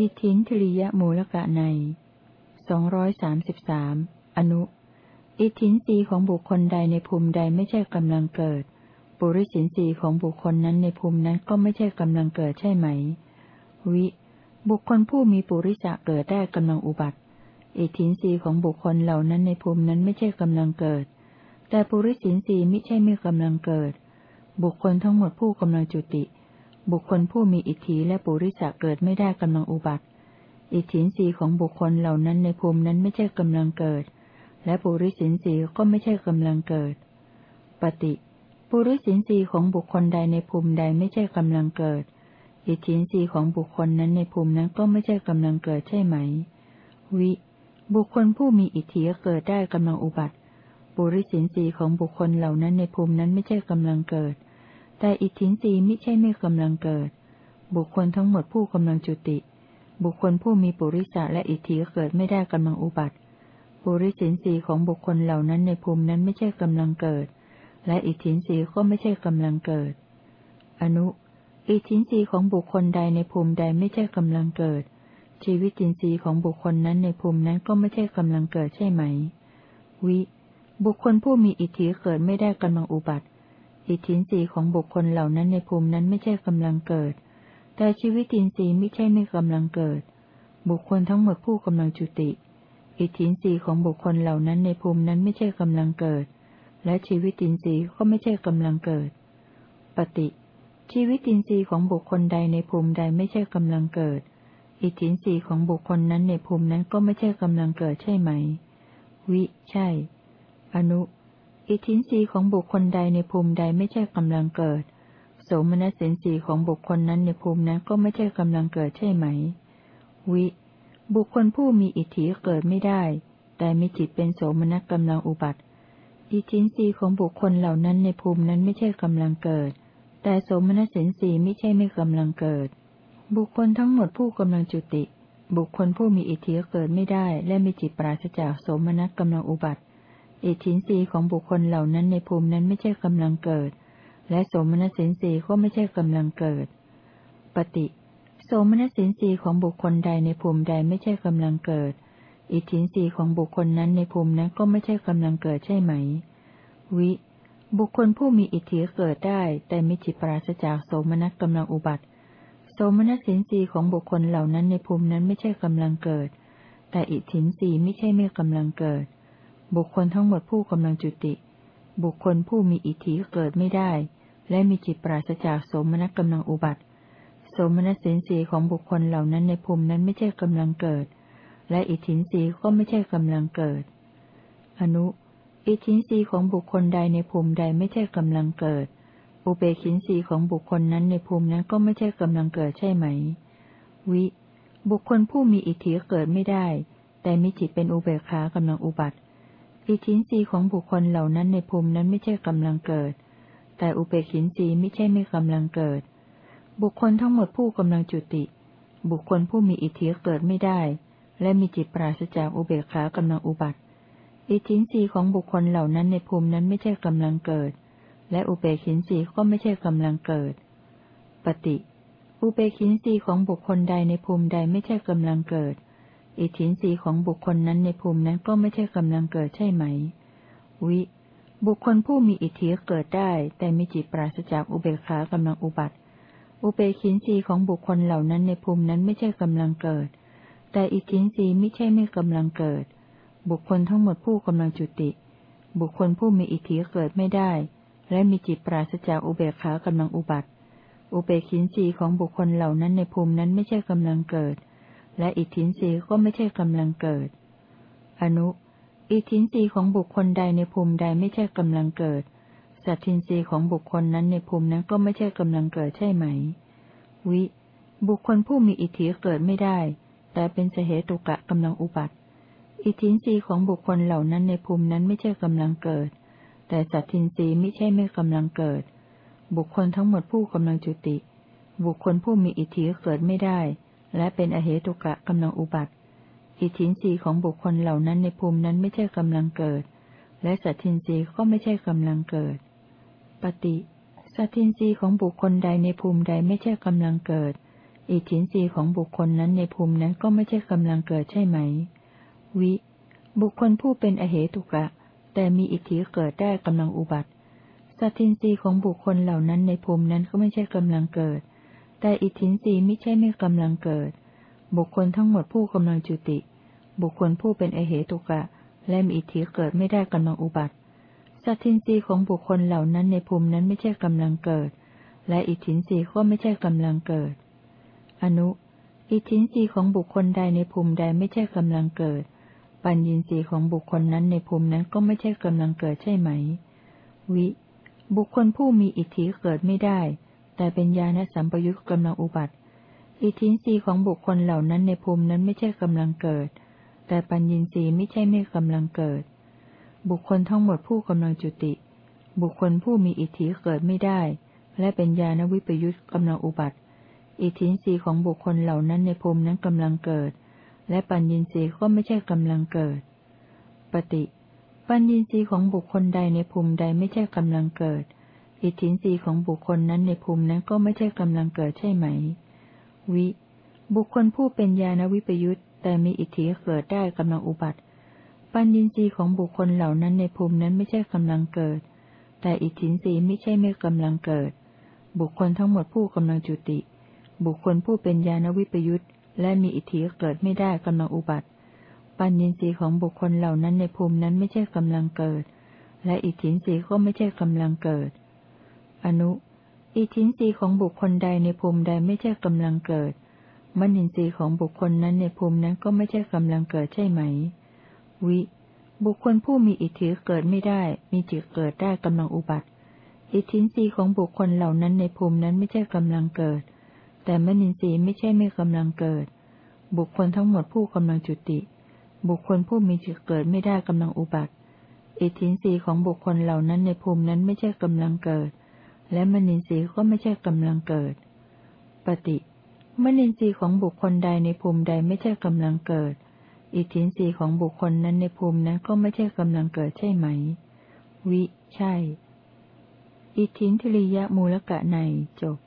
อิทินทริยมูลกะในสองร้อยสามสิบสามอนุ อิทินสีของบุคคลใดในภูมิใดไม่ใช่กำลังเกิด ปุริสินสีของบุคคลนั้นในภูมินั้นก็ไม่ใช่กำลังเกิดใช่ไหม วิ บุคคลผู้มีปุริสะเกิดได้กำลังอุบัติ อิทินสีของบุคคลเหล่านั้นในภูมินั้นไม่ใช่กำลังเกิด แต่ปุริสินสีไม่ใช่ไม่กำลังเกิด บุคคลทั้งหมดผู้กำลังจุติ บุคคลผู้มีอิทธิและปุริสะเกิดไม่ได้กำลังอุบัติ อิทธินสีของบุคคลเหล่านั้นในภูมินั้นไม่ใช่กำลังเกิด และปุริสินสีก็ไม่ใช่กำลังเกิด ปฏิปุริสินสีของบุคคลใดในภูมิใดไม่ใช่กำลังเกิด อิทธินสีของบุคคลนั้นในภูมินั้นก็ไม่ใช่กำลังเกิดใช่ไหม วิ บุคคลผู้มีอิทธิเกิดได้กำลังอุบัติปุริสินสีของบุคคลเหล่านั้นในภูมินั้นไม่ใช่กำลังเกิด แต่อิทธินรีไม่ใช่ไม่กำลังเกิด บุคคลทั้งหมดผู้กำลังจุติ บุคคลผู้มีปุริสะและอิทธิเกิดไม่ได้กำลังอุบัติ ปุริสินสีของบุคคลเหล่านั้นในภูมินั้นไม่ใช่กำลังเกิด และอิทธินรีก็ไม่ใช่กำลังเกิด อนุ อิทธินรีของบุคคลใดในภูมิใดไม่ใช่กำลังเกิด ชีวิตินทรีย์ของบุคคลนั้นในภูมินั้นก็ไม่ใช่กำลังเกิดใช่ไหม วิ บุคคลผู้มีอิทธิเกิดไม่ได้กำลังอุบัติ อิทธินรีของบุคคลเหล่านั้นในภูมินั้นไม่ใช่กำลังเกิด แต่ชีวิตินทรีไม่ใช่ไม่กำลังเกิด บุคคลทั้งหมดผู้กำลังจุติ อิทธินรีของบุคคลเหล่านั้นในภูมินั้นไม่ใช่กำลังเกิด และชีวิตินทรีก็ไม่ใช่กำลังเกิด ปฏิ ชีวิตินทรีของบุคคลใดในภูมิใดไม่ใช่กำลังเกิด อิทธินรีของบุคคลนั้นในภูมินั้นก็ไม่ใช่กำลังเกิดใช่ไหม วิ ใช่ อนุ อิทธินรีของบุคคลใดในภูมิใดไม่ใช่กำลังเกิด โสมนัสสินสีของบุคคลนั้นในภูมินั้นก็ไม่ใช่กำลังเกิดใช่ไหม วิ บุคคลผู้มีอิทธิเกิดไม่ได้ แต่มีจิตเป็นโสมนัสกำลังอุบัติ อิทธินรีของบุคคลเหล่านั้นในภูมินั้นไม่ใช่กำลังเกิด แต่โสมนัสสินสีไม่ใช่ไม่กำลังเกิด บุคคลทั้งหมดผู้กำลังจุติ บุคคลผู้มีอิทธิเกิดไม่ได้ และมีจิตปราศจากโสมนัสกำลังอุบัติ อิทธินรีของบุคคลเหล่านั้นในภูมินั้นไม่ใช่กำลังเกิด และโสมนัสสินรีก็ไม่ใช่กำลังเกิด ปฏิ โสมนัสสินรีของบุคคลใดในภูมิใดไม่ใช่กำลังเกิด อิทธินรีของบุคคลนั้นในภูมินั้นก็ไม่ใช่กำลังเกิดใช่ไหม วิ บุคคลผู้มีอิทธิเกิดได้ แต่มีจิปราศจากโสมนัสกำลังอุบัติ โสมนัสสินรีของบุคคลเหล่านั้นในภูมินั้นไม่ใช่กำลังเกิด แต่อิทธินรีไม่ใช่ไม่กำลังเกิด บุคคลทั้งหมดผู้กำลังจุติ บุคคลผู้มีอิทธิเกิดไม่ได้ และมีจิตปราศจากสมณกำลังอุบัติ สมณสินสีของบุคคลเหล่านั้นในภูมินั้นไม่ใช่กำลังเกิด และอิทธินสีก็ไม่ใช่กำลังเกิด อนุ อิทธินสีของบุคคลใดในภูมิใดไม่ใช่กำลังเกิด อุเบกินสีของบุคคลนั้นในภูมินั้นก็ไม่ใช่กำลังเกิดใช่ไหม วิ บุคคลผู้มีอิทธิเกิดไม่ได้ แต่มีจิตเป็นอุเบกขากำลังอุบัติ อิทินรีของบุคคลเหล่านั้นในภูมินั้นไม่ใช่กำลังเกิด แต่อุเบกินรีไม่ใช่ไม่กำลังเกิด บุคคลทั้งหมดผู้กำลังจุติ บุคคลผู้มีอิทธิเกิดไม่ได้ และมีจิตปราศจากอุเบกขากำลังอุบัติ อิทินรีของบุคคลเหล่านั้นในภูมินั้นไม่ใช่กำลังเกิด และอุเบกินรีก็ไม่ใช่กำลังเกิด ปฏิ อุเบกินรีของบุคคลใดในภูมิใดไม่ใช่กำลังเกิด อิทธินรีของบุคคลนั้นในภูมินั้นก็ไม่ใช่กำลังเกิดใช่ไหม วิ บุคคลผู้มีอิทธิเกิดได้ แต่มีจิตปราศจากอุเบกขากำลังอุบัติ อุเบกินรีของบุคคลเหล่านั้นในภูมินั้นไม่ใช่กำลังเกิด แต่อิทธินรีไม่ใช่ไม่กำลังเกิด บุคคลทั้งหมดผู้กำลังจุติ บุคคลผู้มีอิทธิเกิดไม่ได้ และมีจิตปราศจากอุเบกขากำลังอุบัติ อุเบกินรีของบุคคลเหล่านั้นในภูมินั้นไม่ใช่กำลังเกิด และอิทธินรีก็ไม่ใช่กำลังเกิด อนุ อิทธินรีของบุคคลใดในภูมิใดไม่ใช่กำลังเกิด สัตทินรีของบุคคลนั้นในภูมินั้นก็ไม่ใช่กำลังเกิดใช่ไหม วิ บุคคลผู้มีอิทธิเกิดไม่ได้ แต่เป็นสเหตุกะกำลังอุบัติ อิทธินรีของบุคคลเหล่านั้นในภูมินั้นไม่ใช่กำลังเกิด แต่สัตทินรีไม่ใช่ไม่กำลังเกิด บุคคลทั้งหมดผู้กำลังจุติ บุคคลผู้มีอิทธิเกิดไม่ได้ และเป็นอเหตุกะกำลังอุบัติ อิทธินรีของบุคคลเหล่านั้นในภูมินั้นไม่ใช่กำลังเกิด และสัตทินรีก็ไม่ใช่กำลังเกิด ปฏิสัตทินรีของบุคคลใดในภูมิใดไม่ใช่กำลังเกิด อิทธินรีของบุคคลนั้นในภูมินั้นก็ไม่ใช่กำลังเกิดใช่ไหม วิ บุคคลผู้เป็นอเหตุกะ แต่มีอิทธิเกิดได้กำลังอุบัติ สัตทินรีของบุคคลเหล่านั้นในภูมินั้นก็ไม่ใช่กำลังเกิด แต่อิทินรีไม่ใช่ไม่กำลังเกิด บุคคลทั้งหมดผู้กำลังจุติ บุคคลผู้เป็นอเหตุกะ และมีอิทธิเกิดไม่ได้กำลังอุบัติ สัตทินรีของบุคคลเหล่านั้นในภูมินั้นไม่ใช่กำลังเกิด และอิทธินรีก็ไม่ใช่กำลังเกิด อนุ อิทธินรีของบุคคลใดในภูมิใดไม่ใช่กำลังเกิด ปัญญินรีของบุคคลนั้นในภูมินั้นก็ไม่ใช่กำลังเกิดใช่ไหม วิ บุคคลผู้มีอิทธิเกิดไม่ได้ แต่เป็นญาณสัมปยุตกำลังอุบัติ อิทินรีของบุคคลเหล่านั้นในภูมินั้นไม่ใช่กำลังเกิด แต่ปัญญินรีไม่ใช่ไม่กำลังเกิด บุคคลทั้งหมดผู้กำลังจุติ บุคคลผู้มีอิทธิเกิดไม่ได้ และเป็นญาณวิปยุตกำลังอุบัติ อิทินรีของบุคคลเหล่านั้นในภูมินั้นกำลังเกิด และปัญญินรีก็ไม่ใช่กำลังเกิด ปฏิ ปัญญินรีของบุคคลใดในภูมิใดไม่ใช่กำลังเกิด อิทธินรีของบุคคลนั้นในภูมินั้นก็ไม่ใช่กำลังเกิดใช่ไหม วิ บุคคลผู้เป็นญาณวิปยุตแต่มีอิทธิเกิดได้กำลังอุบัติ ปัญญินรีของบุคคลเหล่านั้นในภูมินั้นไม่ใช่กำลังเกิด แต่อิทธินรีไม่ใช่ไม่กำลังเกิด บุคคลทั้งหมดผู้กำลังจุติ บุคคลผู้เป็นญาณวิปยุตและมีอิทธิเกิดไม่ได้กำลังอุบัติ ปัญญินรีของบุคคลเหล่านั้นในภูมินั้นไม่ใช่กำลังเกิด และอิทธินรีก็ไม่ใช่กำลังเกิด อนุ อิทินรีของบุคคลใดในภูมิใดไม่ใช่กำลังเกิดมณินทรีย์ของบุคคลนั้นในภูมินั้นก็ไม่ใช่กำลังเกิดใช่ไหม วิ บุคคลผู้มีอิทธิเกิดไม่ได้ มีจิตเกิดได้กำลังอุบัติ อิทินรีย์ของบุคคลเหล่านั้นในภูมินั้นไม่ใช่กำลังเกิด แต่มนินทรีย์ไม่ใช่ไม่กำลังเกิด บุคคลทั้งหมดผู้กำลังจุติ บุคคลผู้มีจิตเกิดไม่ได้กำลังอุบัติอิทินรีย์ของบุคคลเหล่านั้นในภูมินั้นไม่ใช่กำลังเกิด และมนินทรีย์ก็ไม่ใช่กำลังเกิด ปฏิ มนินทรีย์ของบุคคลใดในภูมิใดไม่ใช่กำลังเกิด อิทธินทรีย์ของบุคคลนั้นในภูมินั้นก็ไม่ใช่กำลังเกิดใช่ไหม วิ ใช่ อิทธินทริยมูลกะในจบ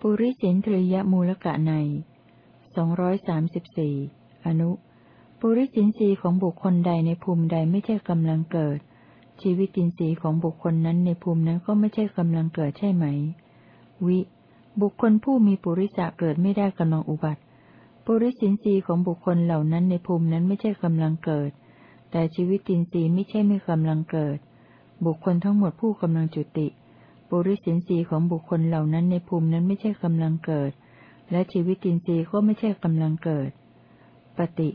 ปุริสินทริยมูลกะในสองร้อยสามสิบสี่อนุ ปุริสินสีของบุคคลใดในภูมิใดไม่ใช่กำลังเกิด ชีวิตินทรีย์ของบุคคลนั้นในภูมินั้นก็ไม่ใช่กำลังเกิดใช่ไหม วิ บุคคลผู้มีปุริสะเกิดไม่ได้กำลังอุบัติ ปุริสินทรีย์ของบุคคลเหล่านั้นในภูมินั้นไม่ใช่กำลังเกิด แต่ชีวิตินทรีย์ไม่ใช่ไม่กำลังเกิด บุคคลทั้งหมดผู้กำลังจุติ ปุริสินทรีย์ของบุคคลเหล่านั้นในภูมินั้นไม่ใช่กำลังเกิด และชีวิตินทรีย์ก็ไม่ใช่กำลังเกิด ปฏิ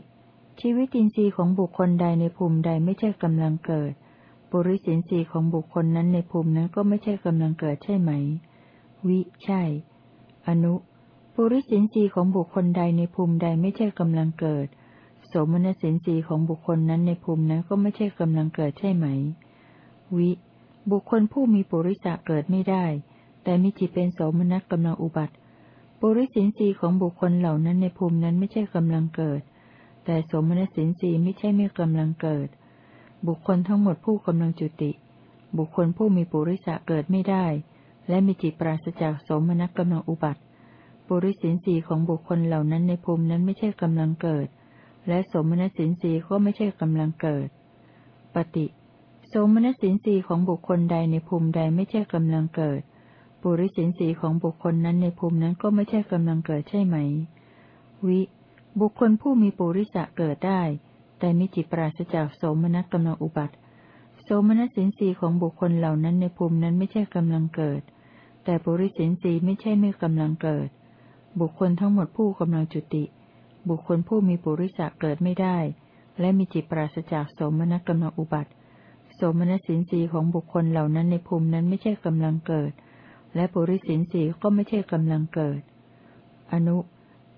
ชีวิตินทรีย์ของบุคคลใดในภูมิใดไม่ใช่กำลังเกิด ปุริสินทรีของบุคคลนั้นในภูมินั้นก็ไม่ใช่กำลังเกิดใช่ไหม วิ ใช่ อนุ ปุริสินทรีของบุคคลใดในภูมิใดไม่ใช่กำลังเกิด โสมนสินทรีของบุคคลนั้นในภูมินั้นก็ไม่ใช่กำลังเกิดใช่ไหม วิ บุคคลผู้มีปุริสะเกิดไม่ได้ แต่มีจิตเป็นโสมนัสกำลังอุบัติ ปุริสินสีของบุคคลเหล่านั้นในภูมินั้นไม่ใช่กำลังเกิด แต่โสมนสสินสีไม่ใช่ไม่กำลังเกิด บุคคลทั้งหมดผู้กำลังจุติ บุคคลผู้มีปุริสะเกิดไม่ได้ และมีจิตปราศจากสมนัสกำลังอุบัติ ปุริสินสีของบุคคลเหล่านั้นในภูมินั้นไม่ใช่กำลังเกิด และสมนัสสินสีก็ไม่ใช่กำลังเกิด ปฏิสมนัสินสีของบุคคลใดในภูมิใดไม่ใช่กำลังเกิด ปุริสินสีของบุคคลนั้นในภูมินั้นก็ไม่ใช่กำลังเกิดใช่ไหม วิ บุคคลผู้มีปุริสะเกิดได้ แต่มีจิตปราศจากโสมนัสกำลังอุบัติ โสมนัสินสีของบุคคลเหล่านั้นในภูมินั้นไม่ใช่กำลังเกิด แต่ปุริสินสีไม่ใช่ไม่กำลังเกิด บุคคลทั้งหมดผู้กำลังจุติ บุคคลผู้มีปุริสะเกิดไม่ได้ และมีจิตปราศจากโสมนัสกำลังอุบัติสมณสินสีของบุคคลเหล่านั้นในภูมินั้นไม่ใช่กำลังเกิด และปุริสินสีก็ไม่ใช่กำลังเกิด อนุ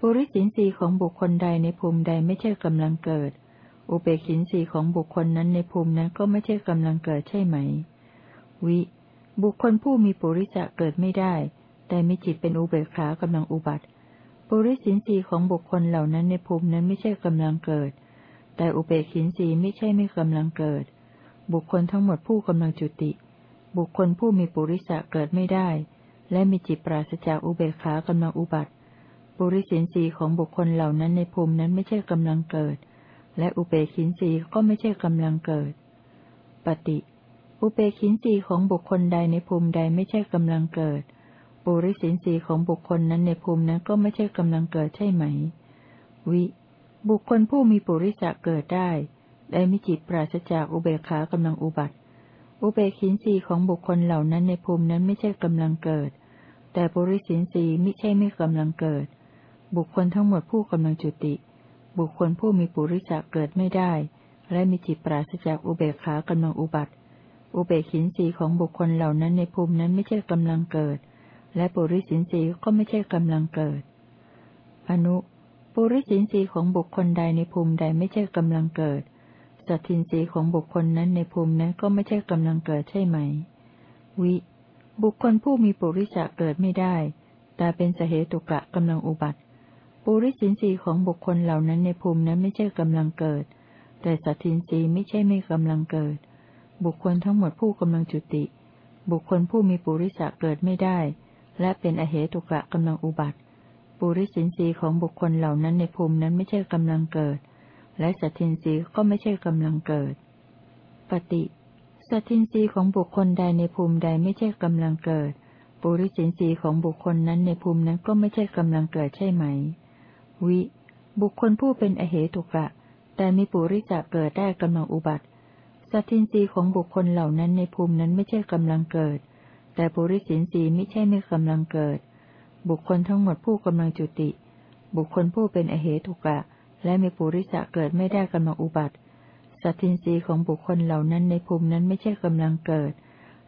ปุริสินสีของบุคคลใดในภูมิใดไม่ใช่กำลังเกิด อุเบกินสีของบุคคลนั้นในภูมินั้นก็ไม่ใช่กำลังเกิดใช่ไหม วิ บุคคลผู้มีปุริจะเกิดไม่ได้ แต่มีจิตเป็นอุเบกขากำลังอุบัติปุริสินสีของบุคคลเหล่านั้นในภูมินั้นไม่ใช่กำลังเกิด แต่อุเบกินสีไม่ใช่ไม่กำลังเกิด บุคคลทั้งหมดผู้กำลังจุติ บุคคลผู้มีปุริสะเกิดไม่ได้ และมีจิตปราศจากอุเบกขากำลังอุบัติปปุริสินสีของบุคคลเหล่านั้นในภูมินั้นไม่ใช่กำลังเกิด และอุเบกินสีก็ไม่ใช่กำลังเกิด ปฏิ อุเบกินสีของบุคคลใดในภูมิใดไม่ใช่กำลังเกิด ปุริสินสีของบุคคลนั้นในภูมินั้นก็ไม่ใช่กำลังเกิดใช่ไหม วิ บุคคลผู้มีปุริสะเกิดได้ ได้มิจิตปราศจากอุเบกขากำลังอุบัติ อุเบกินสีของบุคคลเหล่านั้นในภูมินั้นไม่ใช่กำลังเกิด แต่ปุริสินสีไม่ใช่ไม่กำลังเกิด บุคคลทั้งหมดผู้กำลังจุติ บุคคลผู้มีปุริจักเกิดไม่ได้ และมีจิตปราศจากอุเบกขากำลังอุบัติ อุเบกขินสีของบุคคลเหล่านั้นในภูมินั้นไม่ใช่กำลังเกิด และปุริสินสีก็ไม่ใช่กำลังเกิด อนุปุริสินสีของบุคคลใดในภูมิใดไม่ใช่กำลังเกิด สัตทินสีของบุคคลนั้นในภูมินั้นก็ไม่ใช่กำลังเกิดใช่ไหม วิ บุคคลผู้มีปุริจักเกิดไม่ได้ แต่เป็นสเหตุกะกำลังอุบัติ ปุริสินสีของบุคคลเหล่านั้นในภูมินั้นไม่ใช่กำลังเกิด แต่สัตทินสีไม่ใช่ไม่กำลังเกิด บุคคลทั้งหมดผู้กำลังจุติ บุคคลผู้มีปุริสะเกิดไม่ได้ และเป็นอเหตุกะกำลังอุบัติ ปุริสินสีของบุคคลเหล่านั้นในภูมินั้นไม่ใช่กำลังเกิด และสัตทินสีก็ไม่ใช่กำลังเกิด ปฏิสัตทินสีของบุคคลใดในภูมิใดไม่ใช่กำลังเกิด ปุริสินสีของบุคคลนั้นในภูมินั้นก็ไม่ใช่กำลังเกิดใช่ไหม วิ บุคคลผู้เป็นอเหตุกะ แต่มีปุริจะเกิดได้กำลังอุบัติ สัตินรีของบุคคลเหล่านั้นในภูมินั้นไม่ใช่กำลังเกิด แต่ปุริสินรีไม่ใช่ไม่กำลังเกิด บุคคลทั้งหมดผู้กำลังจุติ บุคคลผู้เป็นอเหตุกะ และมีปุริจะเกิดไม่ได้กำลังอุบัติ สัตินรีของบุคคลเหล่านั้นในภูมินั้นไม่ใช่กำลังเกิด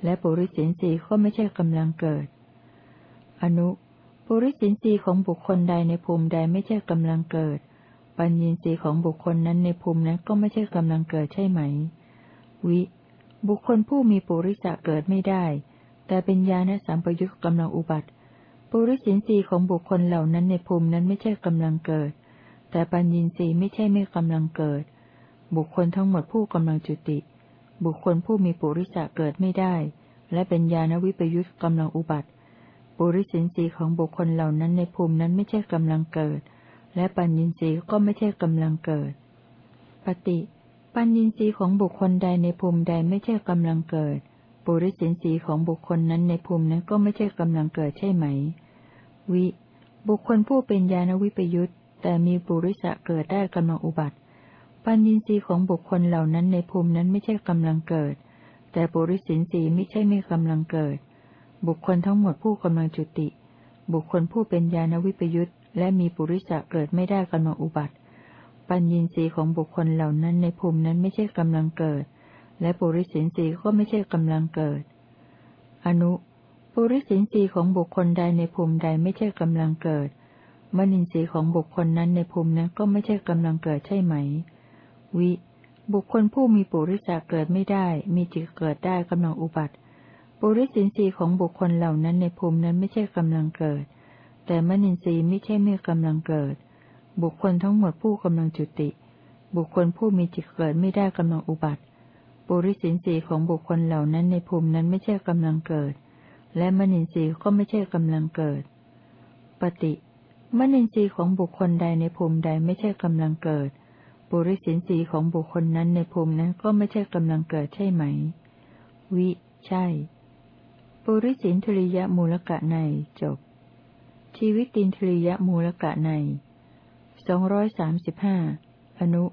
และปุริสินรีก็ไม่ใช่กำลังเกิด อนุ ปุริสินสีของบุคคลใดในภูมิใดไม่ใช่กำลังเกิด ปัญญีสีของบุคคลนั้นในภูมินั้นก็ไม่ใช่กำลังเกิดใช่ไหม วิ บุคคลผู้มีปุริสะเกิดไม่ได้ แต่เป็นญาณสัมปยุตกำลังอุบัติ ปุริสินสีของบุคคลเหล่านั้นในภูมินั้นไม่ใช่กำลังเกิด แต่ปัญญีสีไม่ใช่ไม่กำลังเกิด บุคคลทั้งหมดผู้กำลังจุติ บุคคลผู้มีปุริสะเกิดไม่ได้ และเป็นญาณวิปยุตกำลังอุบัติ ปุริสินสีของบุคคลเหล่านั้นในภูมินั้นไม่ใช่กำลังเกิด และปัญญินทรีย์ก็ไม่ใช่กำลังเกิด ปฏิปัญญินทรีย์ของบุคคลใดในภูมิใดไม่ใช่กำลังเกิด ปุริสินสีของบุคคลนั้นในภูมินั้นก็ไม่ใช่กำลังเกิดใช่ไหม วิ บุคคลผู้เป็นญาณวิปยุตแต่มีปุริสะเกิดได้กำลังอุบัติ ปัญญินทรีย์ของบุคคลเหล่านั้นในภูมินั้นไม่ใช่กำลังเกิด แต่ปุริสินสีไม่ใช่ไม่กำลังเกิด บุคคลทั้งหมดผู้กำลังจุติ บุคคลผู้เป็นญาณวิปยุตและมีปุริสะเกิดไม่ได้กำลังอุบัติ ปัญญีสีของบุคคลเหล่านั้นในภูมินั้นไม่ใช่กำลังเกิด และปุริสินสีก็ไม่ใช่กำลังเกิด อนุ ปุริสินสีของบุคคลใดในภูมิใดไม่ใช่กำลังเกิด มณินทรีย์ของบุคคลนั้นในภูมินั้นก็ไม่ใช่กำลังเกิดใช่ไหม วิ บุคคลผู้มีปุริสะเกิดไม่ได้ มีจิตเกิดได้กำลังอุบัติ ปุริสินทรีย์ของบุคคลเหล่านั้นในภูมินั้นไม่ใช่กำลังเกิด แต่มนินทรีย์ไม่ใช่ไม่กำลังเกิด บุคคลทั้งหมดผู้กำลังจุติ บุคคลผู้มีจิตเกิดไม่ได้กำลังอุบัติ ปุริสินทรีย์ของบุคคลเหล่านั้นในภูมินั้นไม่ใช่กำลังเกิด และมนินทรีย์ก็ไม่ใช่กำลังเกิด ปฏิมนินทรีย์ของบุคคลใดในภูมิใดไม่ใช่กำลังเกิด ปุริสินทรีย์ของบุคคลนั้นในภูมินั้นก็ไม่ใช่กำลังเกิดใช่ไหม วิ ใช่ ปุริสินทริยมูลกะในจบ ชีวิตินทริยมูลกะในสองร้อยสามสิบห้าอนุ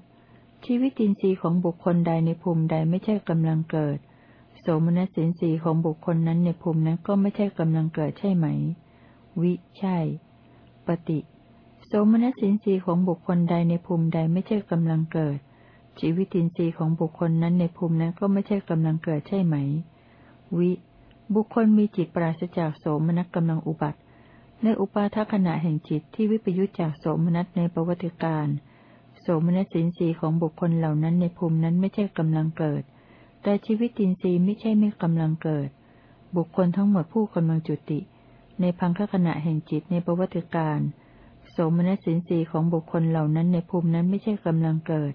ชีวิตินทรีย์ของบุคคลใดในภูมิใดไม่ใช่กำลังเกิด โสมนัสินทรีย์ของบุคคลนั้นในภูมินั้นก็ไม่ใช่กำลังเกิดใช่ไหม วิใช่ ปฏิ โสมนัสินทรีย์ของบุคคลใดในภูมิใดไม่ใช่กำลังเกิด ชีวิตินทรีย์ของบุคคลนั้นในภูมินั้นก็ไม่ใช่กำลังเกิดใช่ไหม วิ บุคคลมีจิตปราศจากโสมนัสกำลังอุบัติ ในอุปาทขณะแห่งจิตที่วิปยุจจากโสมนัสในประวัติการโสมนัสสินสีของบุคคลเหล่านั้นในภูมินั้นไม่ใช่กำลังเกิด แต่ชีวิตินทรีย์ไม่ใช่ไม่กำลังเกิด บุคคลทั้งหมดผู้กำลังจุติ ในพังคขณะแห่งจิตในประวัติการโสมนัสสินสีของบุคคลเหล่านั้นในภูมินั้นไม่ใช่กำลังเกิด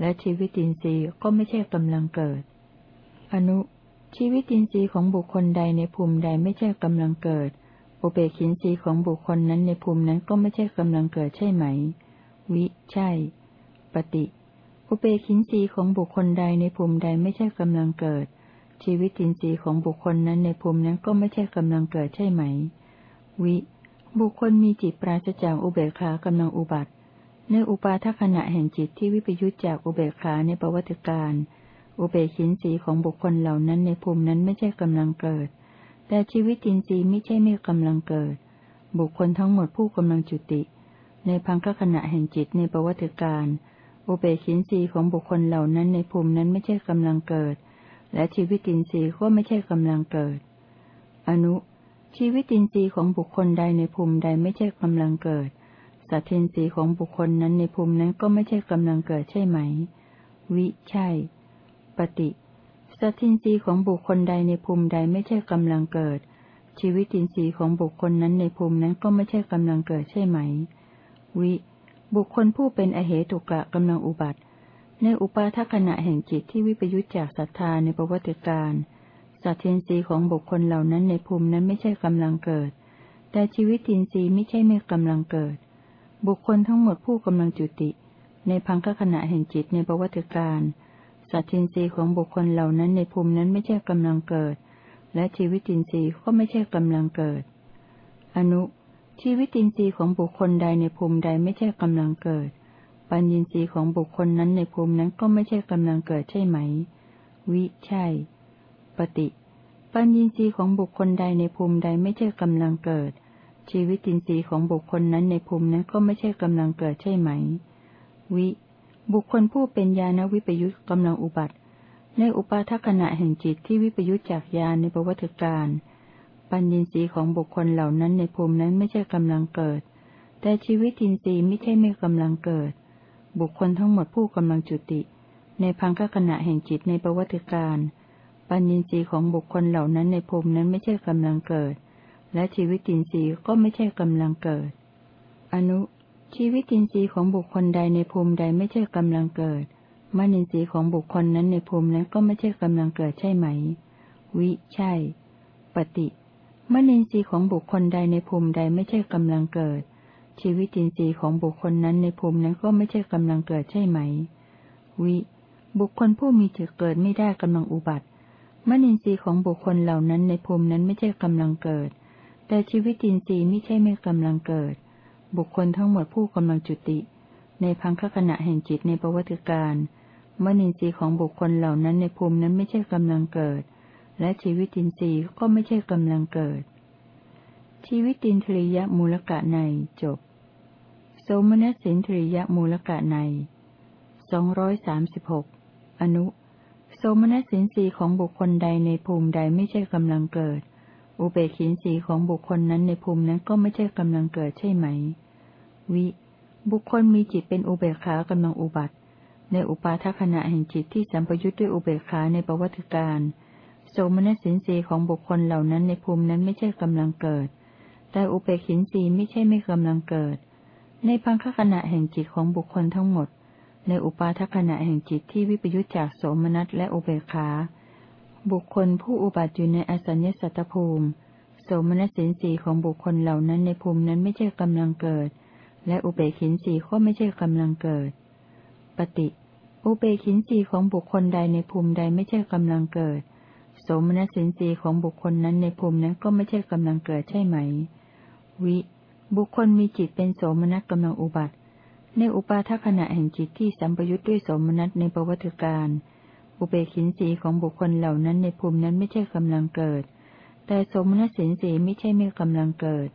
และชีวิตินทรีย์ก็ไม่ใช่กำลังเกิด อนุ ชีวิตินทรีย์ของบุคคลใดในภูมิใดไม่ใช่กำลังเกิด อุเบกินรีของบุคคลนั้นในภูมินั้นก็ไม่ใช่กำลังเกิดใช่ไหม วิ ใช่ ปฏิ อุเบกินรีของบุคคลใดในภูมิใดไม่ใช่กำลังเกิด ชีวิตินทรีย์ของบุคคลนั้นในภูมินั้นก็ไม่ใช่กำลังเกิดใช่ไหม วิ บุคคลมีจิตปราศจากอุเบกขากำลังอุบัติ ในอุปาทขณะแห่งจิตที่วิปยุตจากอุเบกขาในประวัติการ อุเบกินรีของบุคคลเหล่านั้นในภูมินั้นไม่ใช่กำลังเกิด แต่ชีวิตินทรีย์ไม่ใช่ไม่กำลังเกิด บุคคลทั้งหมดผู้กำลังจุติ ในพังคขณะแห่งจิตในประวัติการ อุเบกินทรีของบุคคลเหล่านั้นในภูมินั้นไม่ใช่กำลังเกิด และชีวิตินทรีย์ก็ไม่ใช่กำลังเกิด อนุ ชีวิตินทรีย์ของบุคคลใดในภูมิใดไม่ใช่กำลังเกิดสัตทินทรีย์ของบุคคลนั้นในภูมินั้นก็ไม่ใช่กำลังเกิดใช่ไหม วิใช่ ปฏิสัตทินรีของบุคคลใดในภูมิใดไม่ใช่กำลังเกิด ชีวิตินทรีย์ของบุคคลนั้นในภูมินั้นก็ไม่ใช่กำลังเกิดใช่ไหม วิ บุคคลผู้เป็นอเหตุกะกำลังอุบัติ ในอุปาทขณะแห่งจิตที่วิปยุจจากศรัทธาในประวัติการสัตทินรีของบุคคลเหล่านั้นในภูมินั้นไม่ใช่กำลังเกิด แต่ชีวิตินทรีย์ไม่ใช่ไม่กำลังเกิด บุคคลทั้งหมดผู้กำลังจุติ ในพังคขณะแห่งจิตในประวัติการ สัตทินรีของบุคคลเหล่านั้นในภูมินั้นไม่ใช่กำลังเกิด และชีวิตินทรีย์ก็ไม่ใช่กำลังเกิด อนุ ชีวิตินทรีย์ของบุคคลใดในภูมิใดไม่ใช่กำลังเกิด ปัญญินทรีย์ของบุคคลนั้นในภูมินั้นก็ไม่ใช่กำลังเกิดใช่ไหม วิใช่ ปฏิ ปัญญินทรีย์ของบุคคลใดในภูมิใดไม่ใช่กำลังเกิด ชีวิตินทรีย์ของบุคคลนั้นในภูมินั้นก็ไม่ใช่กำลังเกิดใช่ไหม วิ บุคคลผู้เป็นญาณวิปยุตกำลังอุบัติ ในอุปาทขณะแห่งจิตที่วิปยุตจากญาณในประวัติการปัญญีสีของบุคคลเหล่านั้นในภูมินั้นไม่ใช่กำลังเกิด แต่ชีวิตินทรีย์ไม่ใช่ไม่กำลังเกิด บุคคลทั้งหมดผู้กำลังจุติ ในพังคขณะแห่งจิตในประวัติการปัญญีสีของบุคคลเหล่านั้นในภูมินั้นไม่ใช่กำลังเกิด และชีวิตินทรีย์ก็ไม่ใช่กำลังเกิด อนุ ชีวิตินทรีย์ของบุคคลใดในภูมิใดไม่ใช่กำลังเกิด มนินทรีย์ของบุคคลนั้นในภูมินั้นก็ไม่ใช่กำลังเกิดใช่ไหม วิ ใช่ ปฏิ มนินทรีย์ของบุคคลใดในภูมิใดไม่ใช่กำลังเกิด ชีวิตินทรีย์ของบุคคลนั้นในภูมินั้นก็ไม่ใช่กำลังเกิดใช่ไหม วิ บุคคลผู้มีจิตเกิดไม่ได้กำลังอุบัติ มนินทรีย์ของบุคคลเหล่านั้นในภูมินั้นไม่ใช่กำลังเกิด แต่ชีวิตินทรีย์ไม่ใช่ไม่กำลังเกิด บุคคลทั้งหมดผู้กำลังจุติ ในพังคขณะแห่งจิตในประวัติการมนินทรีย์ของบุคคลเหล่านั้นในภูมินั้นไม่ใช่กำลังเกิด และชีวิตินทรีย์ก็ไม่ใช่กำลังเกิด ชีวิตินทรียมูลกะในจบโสมนัสสินทรียมูลกะในสองร้อยสามสิบหกอนุ โสมนัสสินทรีย์ของบุคคลใดในภูมิใดไม่ใช่กำลังเกิด อุเบกินสีของบุคคลนั้นในภูมินั้นก็ไม่ใช่กำลังเกิดใช่ไหม วิ บุคคลมีจิตเป็นอุเบกขากำลังอุบัติ ในอุปาทขณะแห่งจิตที่สัมปยุทธ์ด้วยอุเบกขาในประวัติการโสมนัสินสีของบุคคลเหล่านั้นในภูมินั้นไม่ใช่กำลังเกิด แต่อุเบกินสีไม่ใช่ไม่กำลังเกิด ในพังคขณะแห่งจิตของบุคคลทั้งหมด ในอุปาทขณะแห่งจิตที่วิปยุทธจากโสมนัสและอุเบกขา บุคคลผู้อุบัติอยู่ในอสัญญสัตตภูมิ โสมนัสินสีของบุคคลเหล่านั้นในภูมินั้นไม่ใช่กำลังเกิด และอุเบกินสีก็ไม่ใช่กำลังเกิด ปฏิ อุเบกินสีของบุคคลใดในภูมิใดไม่ใช่กำลังเกิด สมนัสินสีของบุคคลนั้นในภูมินั้นก็ไม่ใช่กำลังเกิดใช่ไหม วิ บุคคลมีจิตเป็นโสมนัสกำลังอุบัติ ในอุปาทขณะแห่งจิตที่สัมปยุทธ์ด้วยโสมนัสในประวัติการ อุเบกินสีของบุคคลเหล่านั้นในภูมินั้นไม่ใช่กำลังเกิด แต่สมณสินสีไม่ใช่ไม่กำลังเกิด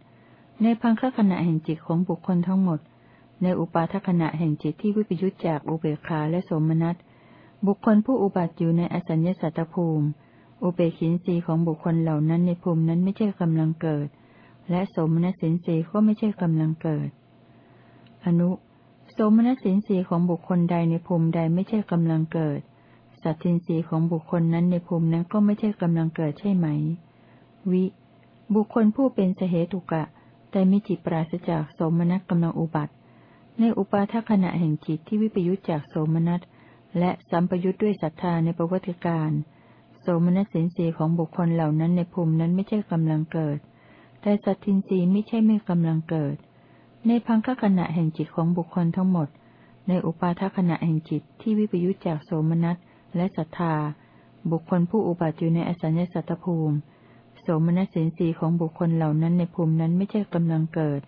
ในพังคขณะแห่งจิตของบุคคลทั้งหมด ในอุปาทขณะแห่งจิตที่วิปยุจจากอุเบกขาและสมนัตบุคคลผู้อุบัติอยู่ในอสัญญสัตตภูมิ อุเบกินสีของบุคคลเหล่านั้นในภูมินั้นไม่ใช่กำลังเกิด และสมณสินสีก็ไม่ใช่กำลังเกิด อนุ สมณสินสีของบุคคลใดในภูมิใดไม่ใช่กำลังเกิด สัตทินรีของบุคคลนั้นในภูมินั้นก็ไม่ใช่กำลังเกิดใช่ไหม วิ บุคคลผู้เป็นสเหตุกะ แต่มีจิตปราศจากโสมนัสกำลังอุบัติ ในอุปาทขณะแห่งจิตที่วิปยุจจากโสมนัส และสัมปยุจด้วยศรัทธาในประวัติการโสมนัสสินสีของบุคคลเหล่านั้นในภูมินั้นไม่ใช่กำลังเกิด แต่สัตทินรีไม่ใช่ไม่กำลังเกิด ในพังคขณะแห่งจิตของบุคคลทั้งหมด ในอุปาทขณะแห่งจิตที่วิปยุจจากโสมนัสและศรัทธา บุคคลผู้อุบัติอยู่ในอสัญญสัตตภูมิ สมนัสินสีของบุคคลเหล่านั้นในภูมินั้นไม่ใช่กำลังเกิด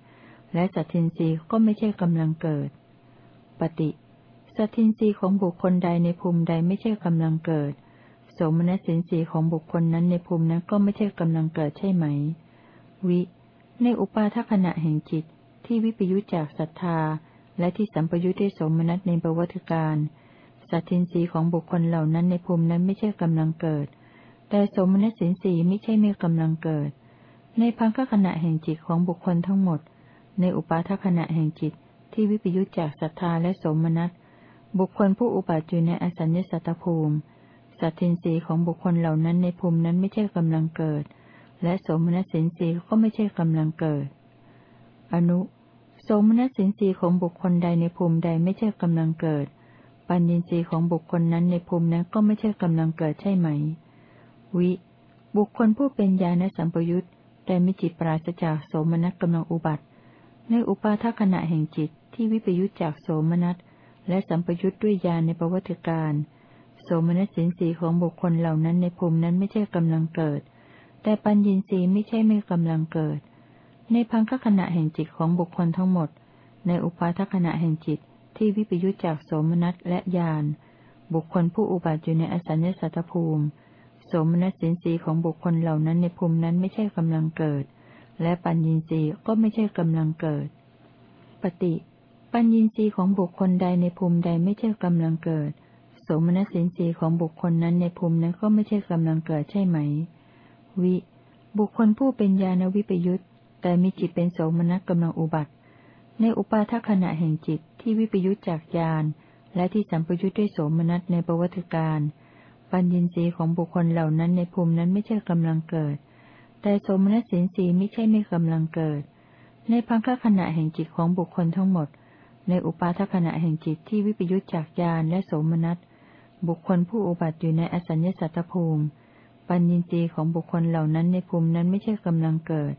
และสัตทินรีก็ไม่ใช่กำลังเกิด ปฏิสัตทินรีของบุคคลใดในภูมิใดไม่ใช่กำลังเกิดโสมนัสินสีของบุคคลนั้นในภูมินั้นก็ไม่ใช่กำลังเกิดใช่ไหม วิ ในอุปาทขณะแห่งจิตที่วิปยุจจากศรัทธา และที่สัมปยุจด้วยโสมนัสในประวัติการ สัตทินรีของบุคคลเหล่านั้นในภูมินั้นไม่ใช่กำลังเกิด แต่สมนัสสินสีไม่ใช่ไม่กำลังเกิด ในพังคขณะแห่งจิตของบุคคลทั้งหมด ในอุปาทขณะแห่งจิตที่วิปยุจจากศรัทธาและสมนัสบุคคลผู้อุบัติอยู่ในอสัญญสัตตภูมิ สัตทินรีของบุคคลเหล่านั้นในภูมินั้นไม่ใช่กำลังเกิด และสมนัสสินสีก็ไม่ใช่กำลังเกิด อนุ สมนัสสินสีของบุคคลใดในภูมิใดไม่ใช่กำลังเกิด ปัญญินรีของบุคคลนั้นในภูมินั้นก็ไม่ใช่กำลังเกิดใช่ไหม วิ บุคคลผู้เป็นญาณสัมปยุตแต่มีจิตปราศจากโสมนัสกำลังอุบัติ ในอุปาทขณะแห่งจิตที่วิปยุตจากโสมนัส และสัมปยุทธ์ด้วยญาณในประวัติการโสมนัสสินสีของบุคคลเหล่านั้นในภูมินั้นไม่ใช่กำลังเกิด แต่ปัญญินสีไม่ใช่ไม่กำลังเกิด ในพังคขณะแห่งจิตของบุคคลทั้งหมด ในอุปาทขณะแห่งจิตที่วิปยุทธจากโสมนัสและญาณบุคคลผู้อุบัติอยู่ในอสัญญสัตตภูมิ โสมนัสสินสีของบุคคลเหล่านั้นในภูมินั้นไม่ใช่กำลังเกิด และปัญญินสีก็ไม่ใช่กำลังเกิด ปฏิ ปัญญีสีของบุคคลใดในภูมิใดไม่ใช่กำลังเกิด โสมนัสินสีของบุคคลนั้นในภูมินั้นก็ไม่ใช่กำลังเกิดใช่ไหม วิ บุคคลผู้เป็นญาณวิปยุตแต่มีจิตเป็นโสมนัสกำลังอุบัติ ในอุปาทขณะแห่งจิตที่วิปยุตจากญาณและที่สัมปยุตด้วยโสมนัสในประวัติการ ปัญญีสีของบุคคลเหล่านั้นในภูมินั้นไม่ใช่กำลังเกิด แต่โสมนัสสินสีไม่ใช่ไม่กำลังเกิด ในพังคขณะแห่งจิตของบุคคลทั้งหมด ในอุปาทขณะแห่งจิตที่วิปยุจจากญาณและโสมนัสบุคคลผู้อุบัติอยู่ในอสัญญสัตตภูมิ ปัญญีจีของบุคคลเหล่านั้นในภูมินั้นไม่ใช่กำลังเกิด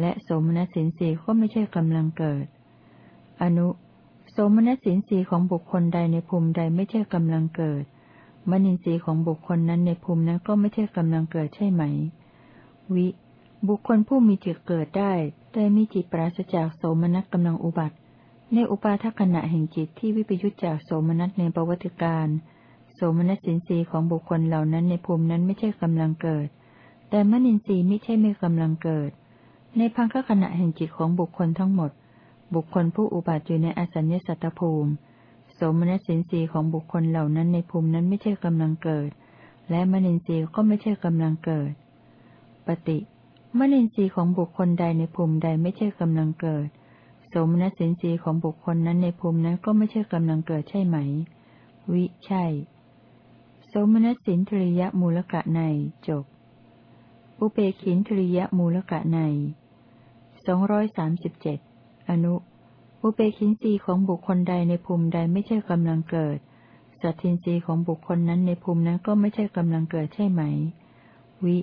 และโสมนัสสินสีก็ไม่ใช่กำลังเกิด อนุโสมนัสสินสีของบุคคลใดในภูมิใดไม่ใช่กำลังเกิด มณินทรีย์ของบุคคลนั้นในภูมินั้นก็ไม่ใช่กำลังเกิดใช่ไหม วิ บุคคลผู้มีจิตเกิดได้ แต่มีจิตปราศจากโสมนัสกำลังอุบัติ ในอุปาทขณะแห่งจิตที่วิปยุจจากโสมนัสในประวัติการโสมนัสสินสีของบุคคลเหล่านั้นในภูมินั้นไม่ใช่กำลังเกิด แต่มนินทรีย์ไม่ใช่ไม่กำลังเกิด ในพังคขณะแห่งจิตของบุคคลทั้งหมด บุคคลผู้อุบัติอยู่ในอสัญญสัตตภูมิ สมนัสสินสีของบุคคลเหล่านั้นในภูมินั้นไม่ใช่กำลังเกิด และมนินทรีย์ก็ไม่ใช่กำลังเกิด ปฏิมนินทรีย์ของบุคคลใดในภูมิใดไม่ใช่กำลังเกิด สมณสินสีของบุคคลนั้นในภูมินั้นก็ไม่ใช่กำลังเกิดใช่ไหม วิใช่ สมณสินทริยมูลกะในจบ อุเปขินทริยมูลกะในสองร้อยสามสิบเจ็ดอนุ อุเปขินสีของบุคคลใดในภูมิใดไม่ใช่กำลังเกิด สัตทินรีของบุคคลนั้นในภูมินั้นก็ไม่ใช่กำลังเกิดใช่ไหม วิ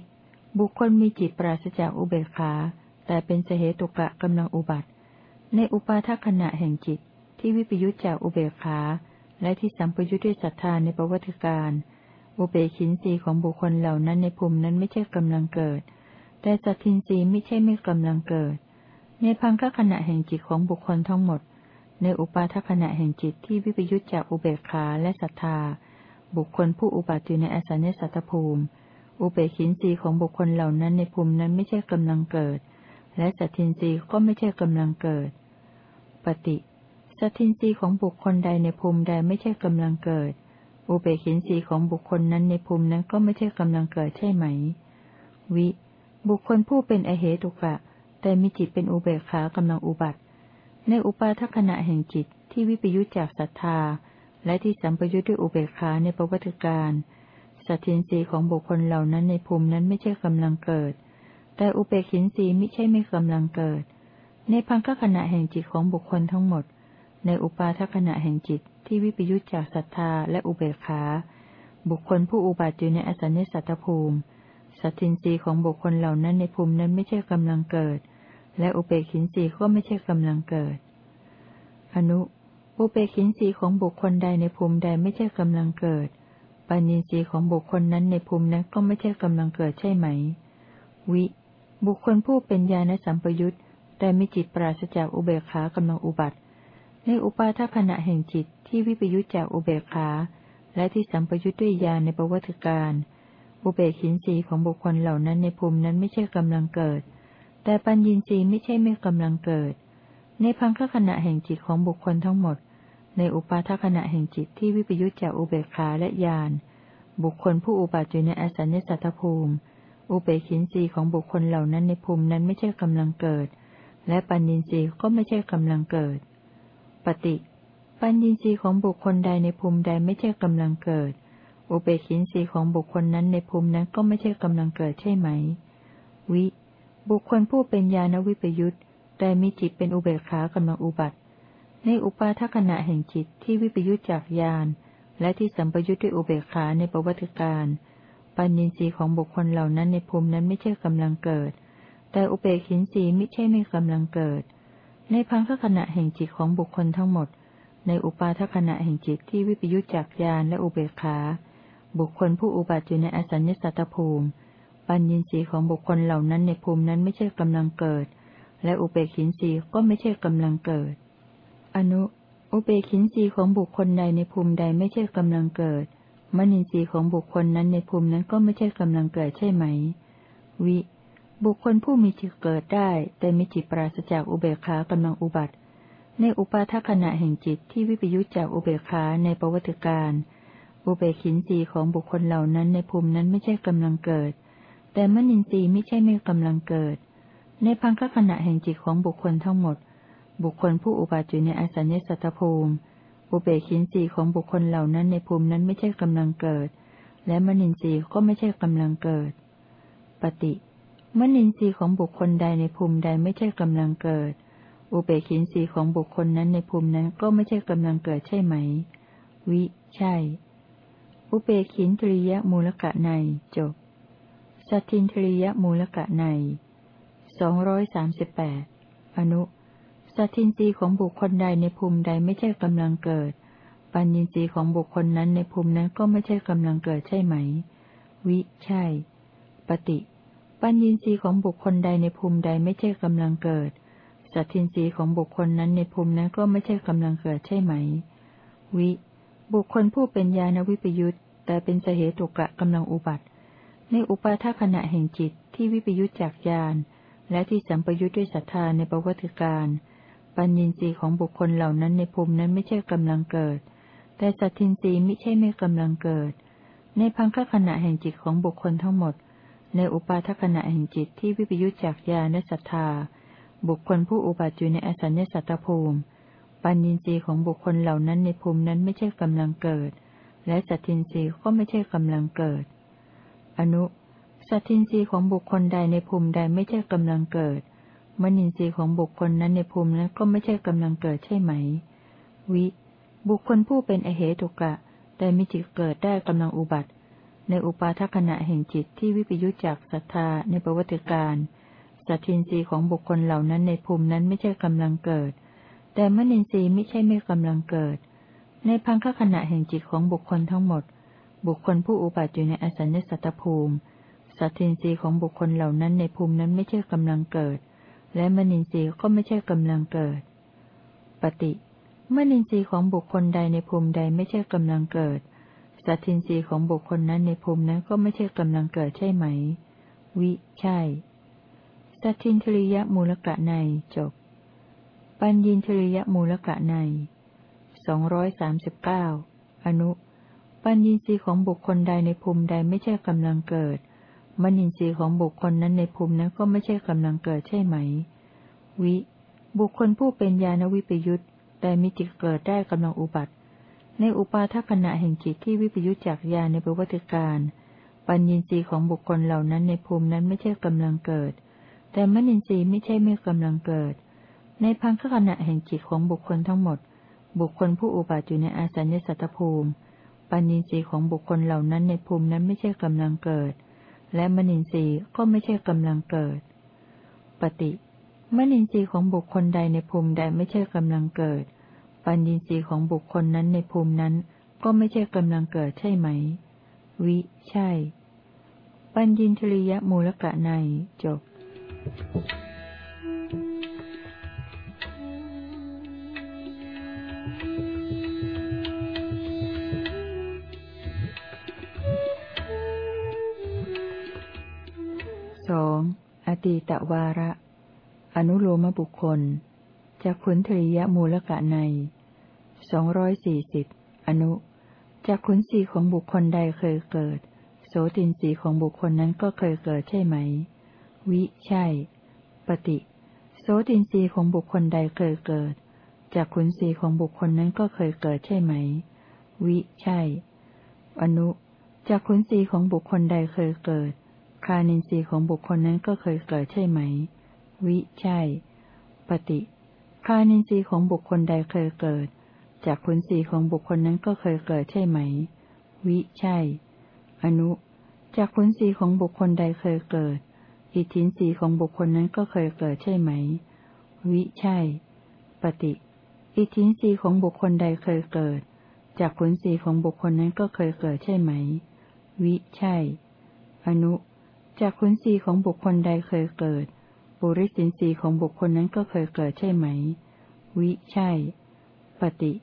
บุคคลมีจิตปราศจากอุเบกขา แต่เป็นเสเหตุกะกำลังอุบัติ ในอุปาทขณะแห่งจิตที่วิปยุจจากอุเบกขา และที่สัมปยุจด้วยศรัทธาในประวัติการอุเบกินสีของบุคคลเหล่านั้นในภูมินั้นไม่ใช่กำลังเกิด แต่สัตทินรีไม่ใช่ไม่กำลังเกิด ในพังคขณะแห่งจิตของบุคคลทั้งหมด ในอุปาทขณะแห่งจิตที่วิปยุจจากอุเบกขาและศรัทธา บุคคลผู้อุบัติอยู่ในอสัญญสัตตภูมิ อุเบกินสีของบุคคลเหล่านั้นในภูมินั้นไม่ใช่กำลังเกิด และสัตทินรีก็ไม่ใช่กำลังเกิด ปฏิสัตทินรีของบุคคลใดในภูมิใดไม่ใช่กำลังเกิด อุเบกินรีของบุคคลนั้นในภูมินั้นก็ไม่ใช่กำลังเกิดใช่ไหม วิ บุคคลผู้เป็นอเหตุกะ แต่มีจิตเป็นอุเบกขากำลังอุบัติ ในอุปาทขณะแห่งจิตที่วิปยุจจากศรัทธา และที่สัมปยุจด้วยอุเบกขาในประวัติการสัตทินรีของบุคคลเหล่านั้นในภูมินั้นไม่ใช่กำลังเกิด แต่อุเบกินสีไมิใช่ไม่กำลังเกิด ในพังคขณะแห่งจิตของบุคคลทั้งหมด ในอุปาทขณะแห่งจิตที่วิปยุจจากศรัทธาและอุเบกขา บุคคลผู้อุบัติอยู่ในอสัญญสัตตภูมิ สัตทินรีของบุคคลเหล่านั้นในภูมินั้นไม่ใช่กำลังเกิด และอุเบกินรีก็ไม่ใช่กำลังเกิด อนุ อุเบกินรีของบุคคลใดในภูมิใดไม่ใช่กำลังเกิด ปัญญีรีของบุคคลนั้นในภูมินั้นก็ไม่ใช่กำลังเกิดใช่ไหม วิ บุคคลผู้เป็นญาณสัมปยุตแต่มีจิตปราศจากอุเบกขากำลังอุบัติ ในอุปาทขณะแห่งจิตที่วิปยุตจากอุเบกขา และที่สัมปยุตด้วยญาณในประวัติการ อุเบกินสีของบุคคลเหล่านั้นในภูมินั้นไม่ใช่กำลังเกิด แต่ปัญญินรีไม่ใช่ไม่กำลังเกิด ในพังคขณะแห่งจิตของบุคคลทั้งหมด ในอุปาทขณะแห่งจิตที่วิปยุตจากอุเบกขาและญาณบุคคลผู้อุบัติอยู่ในอสัญญสัตภูมิ อุเบกินสีของบุคคลเหล่านั้นในภูมินั้นไม่ใช่กำลังเกิด และปัญญินรีก็ไม่ใช่กำลังเกิด ปฏิ ปัญญินรีของบุคคลใดในภูมิใดไม่ใช่กำลังเกิด อุเบกินสีของบุคคลนั้นในภูมินั้นก็ไม่ใช่กำลังเกิดใช่ไหม วิ บุคคลผู้เป็นญาณวิปยุตแต่มีจิตเป็นอุเบกขากำลังอุบัติ ในอุปาทขณะแห่งจิตที่วิปยุตจากญาณและที่สัมปยุตด้วยอุเบกขาในประวัติการปัญญีสีของบุคคลเหล่านั้นในภูมินั้นไม่ใช่กำลังเกิด แต่อุเบกินสีไม่ใช่ไม่กำลังเกิด ในพังคขณะแห่งจิตของบุคคลทั้งหมด ในอุปาทขณะแห่งจิตที่วิปยุตจากญาณและอุเบกขา บุคคลผู้อุบัติอยู่ในอสัญญสัตตภูมิ ปัญญีสีของบุคคลเหล่านั้นในภูมินั้นไม่ใช่กำลังเกิด และอุเบกินสีก็ไม่ใช่กำลังเกิด อนุ อุเบกินสีของบุคคลใดในภูมิใดไม่ใช่กำลังเกิด มณีสีของบุคคลนั้นในภูมินั้นก็ไม่ใช่กำลังเกิดใช่ไหม วิ บุคคลผู้มีจิตเกิดได้ แต่มีจิตปราศจากอุเบกขากำลังอุบัติ ในอุปาทขณะแห่งจิตที่วิปยุจจากอุเบกขาในประวัติการ อุเบกินรีของบุคคลเหล่านั้นในภูมินั้นไม่ใช่กำลังเกิด แต่มนินทรีย์ไม่ใช่ไม่กำลังเกิด ในพังคขณะแห่งจิตของบุคคลทั้งหมด บุคคลผู้อุบัติอยู่ในอสัญญสัตตภูมิ อุเบกินรีของบุคคลเหล่านั้นในภูมินั้นไม่ใช่กำลังเกิด และมนินทรีย์ก็ไม่ใช่กำลังเกิด ปฏิมนินทรีย์ของบุคคลใดในภูมิใดไม่ใช่กำลังเกิด อุเบกินรีของบุคคลนั้นในภูมินั้นก็ไม่ใช่กำลังเกิดใช่ไหม วิ ใช่ อุเบกินตริยมูลกะในจบ สัตทินตริยมูลกะในสองร้อยสามสิบแปดอนุ สัตทินรีของบุคคลใดในภูมิใดไม่ใช่กำลังเกิด ปัญญินรีของบุคคลนั้นในภูมินั้นก็ไม่ใช่กำลังเกิดใช่ไหม วิ ใช่ ปฏิ ปัญญินรีของบุคคลใดในภูมิใดไม่ใช่กำลังเกิด สัตทินรีของบุคคลนั้นในภูมินั้นก็ไม่ใช่กำลังเกิดใช่ไหม วิ บุคคลผู้เป็นญาณวิปยุตแต่เป็นสเหตุกะกำลังอุบัติ ในอุปาทขณะแห่งจิตที่วิปยุตจากญาณและที่สัมปยุตด้วยศรัทธาในประวัติการ ปัญญีสีของบุคคลเหล่านั้นในภูมินั้นไม่ใช่กำลังเกิด แต่สัตทินรีไม่ใช่ไม่กำลังเกิด ในพังคขณะแห่งจิตของบุคคลทั้งหมด ในอุปาทขณะแห่งจิตที่วิปยุตจากญาณและศรัทธา บุคคลผู้อุบัติอยู่ในอสัญญสัตตภูมิ ปัญญีสีของบุคคลเหล่านั้นในภูมินั้นไม่ใช่กำลังเกิด และสัตทินทรีก็ไม่ใช่กำลังเกิด อนุ สัตทินทรีของบุคคลใดในภูมิใดไม่ใช่กำลังเกิดมณินทรีย์ของบุคคลนั้นในภูมินั้นก็ไม่ใช่กำลังเกิดใช่ไหม วิ บุคคลผู้เป็นอเหตุกะแต่มีจิตเกิดได้กำลังอุบัติ ในอุปาทขณะแห่งจิตที่วิปยุจจากศรัทธาในประวัติการสัตทินรีของบุคคลเหล่านั้นในภูมินั้นไม่ใช่กำลังเกิด แต่มนินทรีย์ไม่ใช่ไม่กำลังเกิด ในพังคขณะแห่งจิตของบุคคลทั้งหมด บุคคลผู้อุบัติอยู่ในอสัญญสัตตภูมิ สัตทินทรีย์ของบุคคลเหล่านั้นในภูมินั้นไม่ใช่กำลังเกิด และมนินทรีย์ก็ไม่ใช่กำลังเกิด ปฏิมนินทรีย์ของบุคคลใดในภูมิใดไม่ใช่กำลังเกิด สัตทินทรีย์ของบุคคลนั้นในภูมินั้นก็ไม่ใช่กำลังเกิดใช่ไหม วิ ใช่ สัตทินทริยมูลกะในจบ ปัญญินทริยมูลกะในสองร้อยสามสิบเก้าอนุ ปัญญินทรีย์ของบุคคลใดในภูมิใดไม่ใช่กำลังเกิด มณินทรีย์ของบุคคลนั้นในภูมินั้นก็ไม่ใช่กำลังเกิดใช่ไหม วิ บุคคลผู้เป็นญาณวิปยุตแต่มีจิตเกิดได้กำลังอุบัติ ในอุปาทขณะแห่งจิตที่วิปยุตจากญาณในประวัติการ ปัญญินทรีย์ของบุคคลเหล่านั้นในภูมินั้นไม่ใช่กำลังเกิด แต่มณินทรีย์ไม่ใช่ไม่กำลังเกิด ในพังคขณะแห่งจิตของบุคคลทั้งหมด บุคคลผู้อุบัติอยู่ในอาสัญญสัตตภูมิ ปัญญีสีของบุคคลเหล่านั้นในภูมินั้นไม่ใช่กำลังเกิด และมนินทรีย์ก็ไม่ใช่กำลังเกิด ปฏิมนินทรีย์ของบุคคลใดในภูมิใดไม่ใช่กำลังเกิด ปัญญินทรีย์ของบุคคลนั้นในภูมินั้นก็ไม่ใช่กำลังเกิดใช่ไหม วิ ใช่ ปัญญินทริยมูลกะในจบส ตีตวาระ อนุโลมบุคคลจากขุนทริยมูลกะในสองร้อยสี่สิบอนุจากขุนสีของบุคคลใดเคยเกิด โสตินสีของบุคคลนั้นก็เคยเกิดใช่ไหม วิใช่ ปฏิ โสตินสีของบุคคลใดเคยเกิด จากขุนสีของบุคคลนั้นก็เคยเกิดใช่ไหม วิใช่ อนุจากขุนสีของบุคคลใดเคยเกิด คานินสีของบุคคลนั้นก็เคยเกิดใช่ไหม วิ ใช่ ปฏิ คานินสีของบุคคลใดเคยเกิด จากขุนสีของบุคคลนั้นก็เคยเกิดใช่ไหม วิ ใช่ อนุ จากขุนสีของบุคคลใดเคยเกิด อิทธินสีของบุคคลนั้นก็เคยเกิดใช่ไหม วิ ใช่ ปฏิ อิทธินสีของบุคคลใดเคยเกิด จากขุนสีของบุคคลนั้นก็เคยเกิดใช่ไหม วิ ใช่ อนุ จากขุนสีของบุคคลใดเคยเกิด ปุริสินสีของบุคคลนั้นก็เคยเกิดใช่ไหม วิใช่ ปฏิ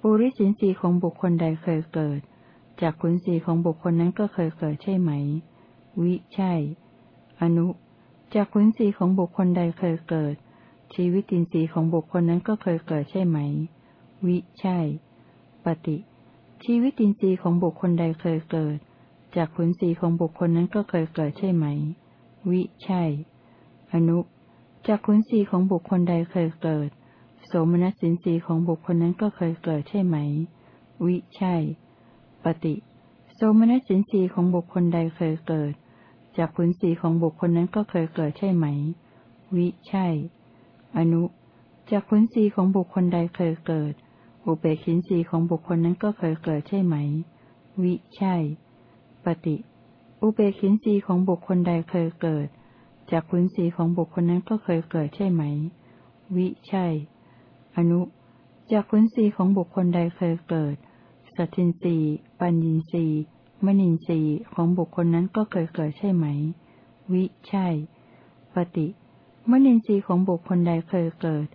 ปุริสินสีของบุคคลใดเคยเกิด จากขุนสีของบุคคลนั้นก็เคยเกิดใช่ไหม วิใช่ อนุ จากขุนสีของบุคคลใดเคยเกิด ชีวิตินทรีย์ของบุคคลนั้นก็เคยเกิดใช่ไหม วิใช่ ปฏิ ชีวิตินทรีย์ของบุคคลใดเคยเกิด จากขุนสีของบุคคลนั้นก็เคยเกิดใช่ไหม วิ ใช่ อนุ จากขุนสีของบุคคลใดเคยเกิด โสมนัสสินสีของบุคคลนั้นก็เคยเกิดใช่ไหม วิ ใช่ ปฏิ โสมนัสสินสีของบุคคลใดเคยเกิด จากขุนสีของบุคคลนั้นก็เคยเกิดใช่ไหม วิ ใช่ อนุ จากขุนสีของบุคคลใดเคยเกิด อุเบกินสีของบุคคลนั้นก็เคยเกิดใช่ไหม วิ ใช่ ปฏิ อุเบกินสีของบุคคลใดเคยเกิด จากขุนสีของบุคคลนั้นก็เคยเกิดใช่ไหม วิใช่ อนุ จากขุนสีของบุคคลใดเคยเกิด สัตินรีปัญญินรีมณินรีของบุคคลนั้นก็เคยเกิดใช่ไหม วิใช่ ปฏิ มณินรีของบุคคลใดเคยเกิด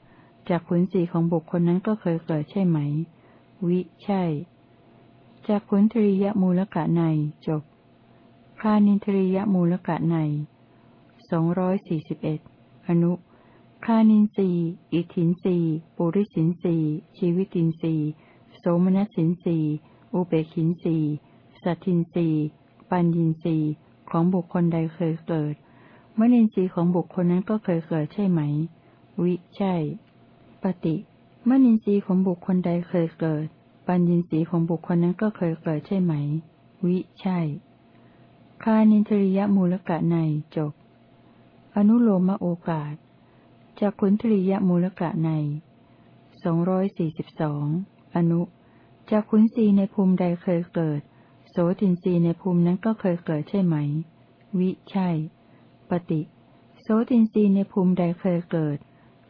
จากขุนสีของบุคคลนั้นก็เคยเกิดใช่ไหม วิใช่ จากขุนทริยมูลกะในจบคานินทริยมูลกะในสองร้อยสี่สิบเอ็ดอนุคานินรีอิทินรีปุริสินรีชีวิตินรีโสมนัสินรีอุเบกินรีสัตินรีปัญญินรีของบุคคลใดเคยเกิดมนินทรีย์ของบุคคลนั้นก็เคยเกิดใช่ไหม วิ ใช่ ปฏิมนินทรีย์ของบุคคลใดเคยเกิด ปัญญินทรีย์ของบุคคลนั้นก็เคยเกิดใช่ไหม วิ ใช่ คานินทริยมูลกะในจบ อนุโลมโอกาสจากขุนทริยมูลกะในสองร้อยสี่สิบสองอนุจากขุนสีในภูมิใดเคยเกิด โสตินสีในภูมินั้นก็เคยเกิดใช่ไหม วิ ใช่ ปฏิ โสตินสีในภูมิใดเคยเกิด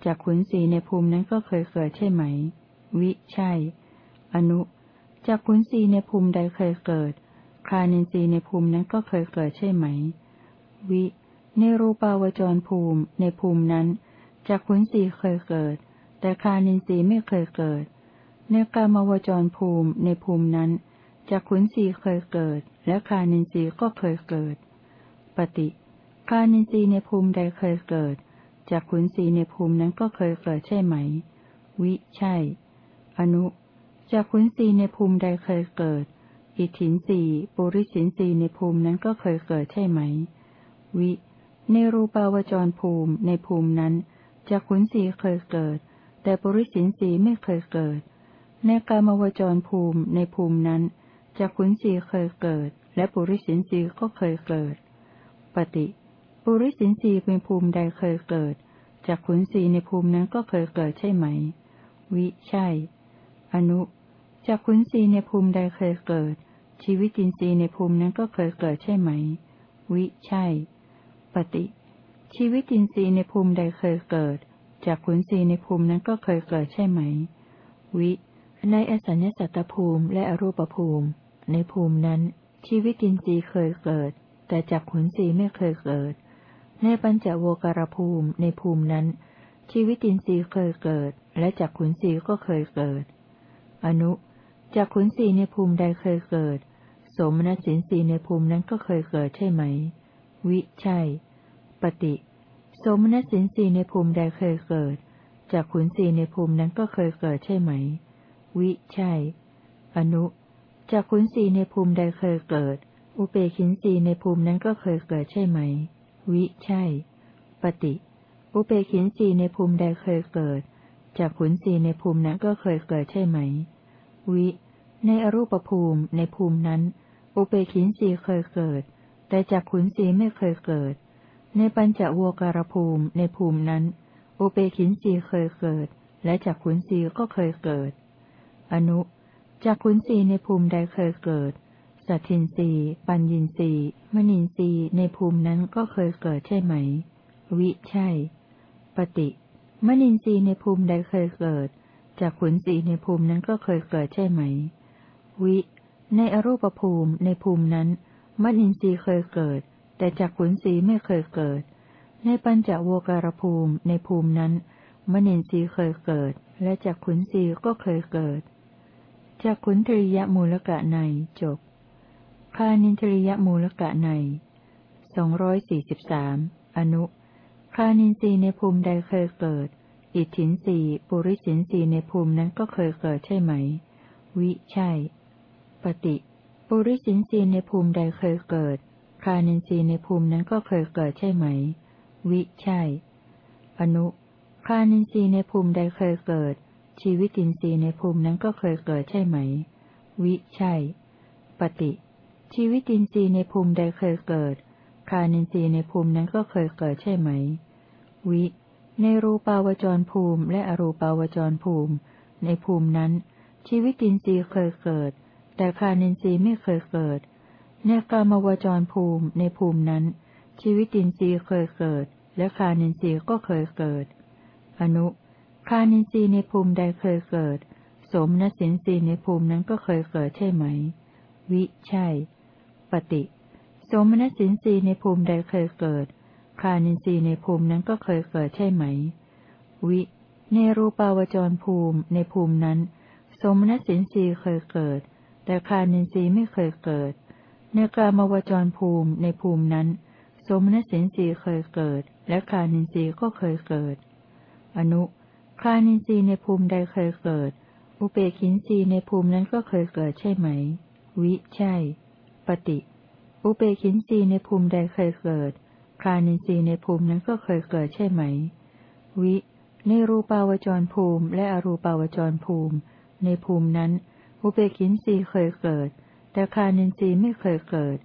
จากขุนสีในภูมินั้นก็เคยเกิดใช่ไหม วิ ใช่ อนุจากขุนสีในภูมิใดเคยเกิด คานินสีในภูมินั้นก็เคยเกิดใช่ไหม วิ ในรูปาวจรภูมิในภูมินั้นจากขุนสีเคยเกิด แต่คานินทรีไม่เคยเกิด ในกามวจรภูมิในภูมินั้นจากขุนสีเคยเกิด และคานินทรีก็เคยเกิด ปฏิ คานินทรีในภูมิใดเคยเกิด จากขุนสีในภูมินั้นก็เคยเกิดใช่ไหม วิ ใช่ อนุ จากขุนสีในภูมิใดเคยเกิด อิทธินสีปุริสินสีในภูมินั้นก็เคยเกิดใช่ไหม วิ ในรูปาวจรภูมิในภูมินั้นจากขุนสีเคยเกิด แต่ปุริสินสีไม่เคยเกิด ในกามวจรภูมิในภูมินั้นจากขุนสีเคยเกิด และปุริสินสีก็เคยเกิด ปฏิ ปุริสินสีเป็นภูมิใดเคยเกิดจากขุนสีในภูมินั้นก็เคยเกิดใช่ไหม วิ ใช่ อนุ จากขุนสีในภูมิใดเคยเกิด ชีวิตินทรีย์ในภูมินั้นก็เคยเกิดใช่ไหมววิใช่ ปฏิ ชีวิตินทรีย์ในภูมิใดเคยเกิด จากขุนศีในภูมินั้นก็เคยเกิดใช่ไหม วิ ในอสัญญสัตตภูมิและอรูปภูมิ ในภูมินั้น ชีวิตินทรีย์เคยเกิด แต่จากขุนศีไม่เคยเกิด ในปัญจโวการภูมิในภูมินั้น ชีวิตินทรีย์เคยเกิด และจากขุนศีก็เคยเกิด อนุ จากขุนศีในภูมิใดเคยเกิด สมณสินสีในภูมินั้นก็เคยเกิดใช่ไหม วิใช่ ปฏิ สมณสินสีในภูมิใดเคยเกิด จากขุนสีในภูมินั้นก็เคยเกิดใช่ไหม วิใช่ อนุ จากขุนสีในภูมิใดเคยเกิด อุเปขินสีในภูมินั้นก็เคยเกิดใช่ไหม วิใช่ ปฏิ อุเปขินสีในภูมิใดเคยเกิด จากขุนสีในภูมินั้นก็เคยเกิดใช่ไหม วิ ในอรูปภูมิในภูมินั้น อุเบกินสีเคยเกิด แต่จากขุนสีไม่เคยเกิด ในปัญจโวการภูมิในภูมินั้น อุเบกินสีเคยเกิด และจากขุนสีก็เคยเกิด อนุจากขุนสีในภูมิใดเคยเกิด สัตทินสีปัญญินสีมณินสีในภูมินั้นก็เคยเกิดใช่ไหม วิใช่ ปฏิมณินสีในภูมิใดเคยเกิด จากขุนสีในภูมินั้นก็เคยเกิดใช่ไหม วิ ในอรูปภูมิในภูมินั้นมนินทรีย์เคยเกิด แต่จากขุนศีไม่เคยเกิด ในปัญจโวการภูมิในภูมินั้นมนินทรีย์เคยเกิด และจากขุนศีก็เคยเกิด จากขุนทริยมูลกะในจบคานินทริยมูลกะในสองร้อยสี่สิบสามอนุคานินทรีย์ในภูมิใดเคยเกิด อิทธินรีปุริสินรีในภูมินั้นก็เคยเกิดใช่ไหม วิใช่ ปฏิ ปุริสินสีในภูมิใดเคยเกิด คานินทรีในภูมินั้นก็เคยเกิดใช่ไหม วิใช่ อนุ คานินทรีในภูมิใดเคยเกิด ชีวิตินทรีในภูมินั้นก็เคยเกิดใช่ไหม วิใช่ ปฏิ ชีวิตินทรีในภูมิใดเคยเกิด คานินทรีในภูมินั้นก็เคยเกิดใช่ไหม วิ ในรูปาวจรภูมิและอรูปาวจรภูมิ ในภูมินั้น ชีวิตินทรีย์เคยเกิด แต่คานินทรีย์ไม่เคยเกิด ในกามวจรภูมิในภูมินั้น ชีวิตินทรีย์เคยเกิด และคานินทรีย์ก็เคยเกิด อนุคานินทรีย์ในภูมิใดเคยเกิด สมณสินทรีย์ในภูมินั้นก็เคยเกิดใช่ไหม วิ ใช่ ปฏิ สมณสินทรีย์ในภูมิใดเคยเกิด คานินทรีย์ในภูมินั้นก็เคยเกิดใช่ไหม วิ ในรูปาวจรภูมิในภูมินั้น สมณสินทรีย์เคยเกิด แต่คานินทรีย์ไม่เคยเกิด ในกามวจรภูมิในภูมินั้น สมณสินทรีย์เคยเกิด และคานินทรีย์ก็เคยเกิด อนุคานินทรีย์ในภูมิใดเคยเกิด อุเปกินทรีย์ในภูมินั้นก็เคยเกิดใช่ไหม วิ ใช่ ปฏิ อุเปกขินทรีย์ในภูมิใดเคยเกิด ฆานินทรีย์ในภูมินั้นก็เคยเกิดใช่ไหม วิ ในรูปาวจรภูมิ และอรูปาวจรภูมิ ในภูมินั้น อุเปกขินทรีย์เคยเกิด แต่ฆานินทรีย์ไม่เคยเกิด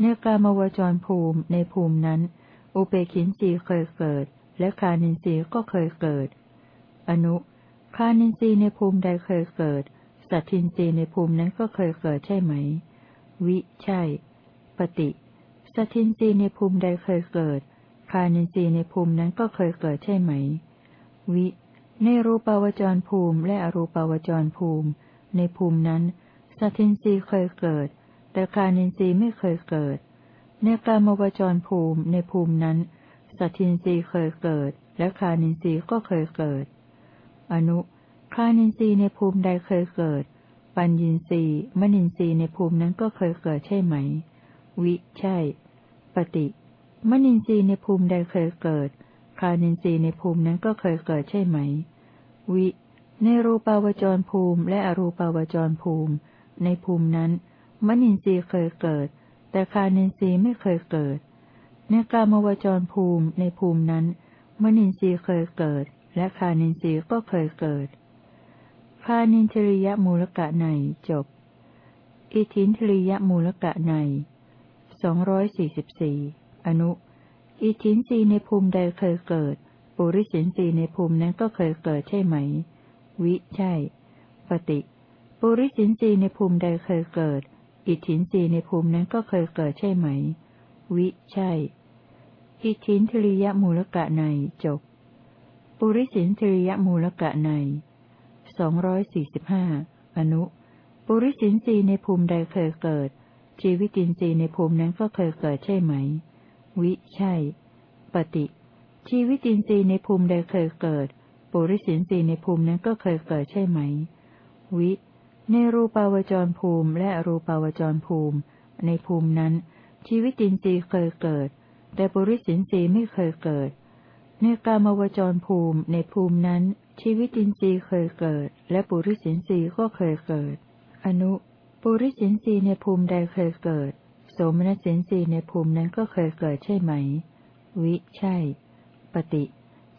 ในกามาวจรภูมิ ในภูมินั้น อุเปกขินทรีย์เคยเกิด และฆานินทรีย์ก็เคยเกิด อนุคานินทรีย์ในภูมิใดเคยเกิด สัตทินทรีย์ในภูมินั้นก็เคยเกิดใช่ไหม วิ ใช่ ปฏิ สัตทินรีในภูมิใดเคยเกิด คานินทรีในภูมินั้นก็เคยเกิดใช่ไหม วิ ในรูปาวจรภูมิและอรูปาวจรภูมิ ในภูมินั้นสัตินรีเคยเกิด แต่คานินทรีไม่เคยเกิด ในกามวจรภูมิในภูมินั้นสัตินรีเคยเกิด และคานินทรีก็เคยเกิด อนุคานินทรีในภูมิใดเคยเกิด ปัญญินทรีมณินทรีในภูมินั้นก็เคยเกิดใช่ไหม วิ ใช่ ปฏิมณินทรีย์ในภูมิใดเคยเกิด คานินทรีย์ในภูมินั้นก็เคยเกิดใช่ไหม วิ ในรูปาวจรภูมิและอรูปาวจรภูมิ ในภูมินั้นมณินทรีย์เคยเกิด แต่คานินทรีย์ไม่เคยเกิด ในกามวจรภูมิในภูมินั้นมณินทรีย์เคยเกิด และคานินทรีย์ก็เคยเกิด คานินทริยมูลกะในจบอิทินทริยมูลกะใน สองร้อยสี่สิบสี่อนุ อิทินรีในภูมิใดเคยเกิด ปุริสินรีในภูมินั้นก็เคยเกิดใช่ไหม วิ ใช่ ปฏิ ปุริสินสีในภูมิใดเคยเกิด อิทธินสีในภูมินั้นก็เคยเกิดใช่ไหม วิ ใช่ อิทินทริยมูลกะในจบ ปุริสินทริยมูลกะในสองร้อยสี่สิบห้าอนุ ปุริสินสีในภูมิใดเคยเกิด ชีวิตินทรีย์ในภูมินั้นก็เคยเกิดใช่ไหม วิ ใช่ ปฏิ ชีวิตินทรีย์ในภูมิใดเคยเกิด ปุริสินทรีย์ในภูมินั้นก็เคยเกิดใช่ไหม วิ ในรูปาวจรภูมิและรูปาวจรภูมิ ในภูมินั้น ชีวิตินทรีย์เคยเกิด แต่ปุริสินทรีย์ไม่เคยเกิด ในกามวจรภูมิในภูมินั้น ชีวิตินทรีย์เคยเกิด และปุริสินทรีย์ก็เคยเกิด อนุ ปุริสินทรีในภูมิใดเคยเกิด โสมนัสสินทรีในภูมินั้นก็เคยเกิดใช่ไหม วิ ใช่ ปฏิ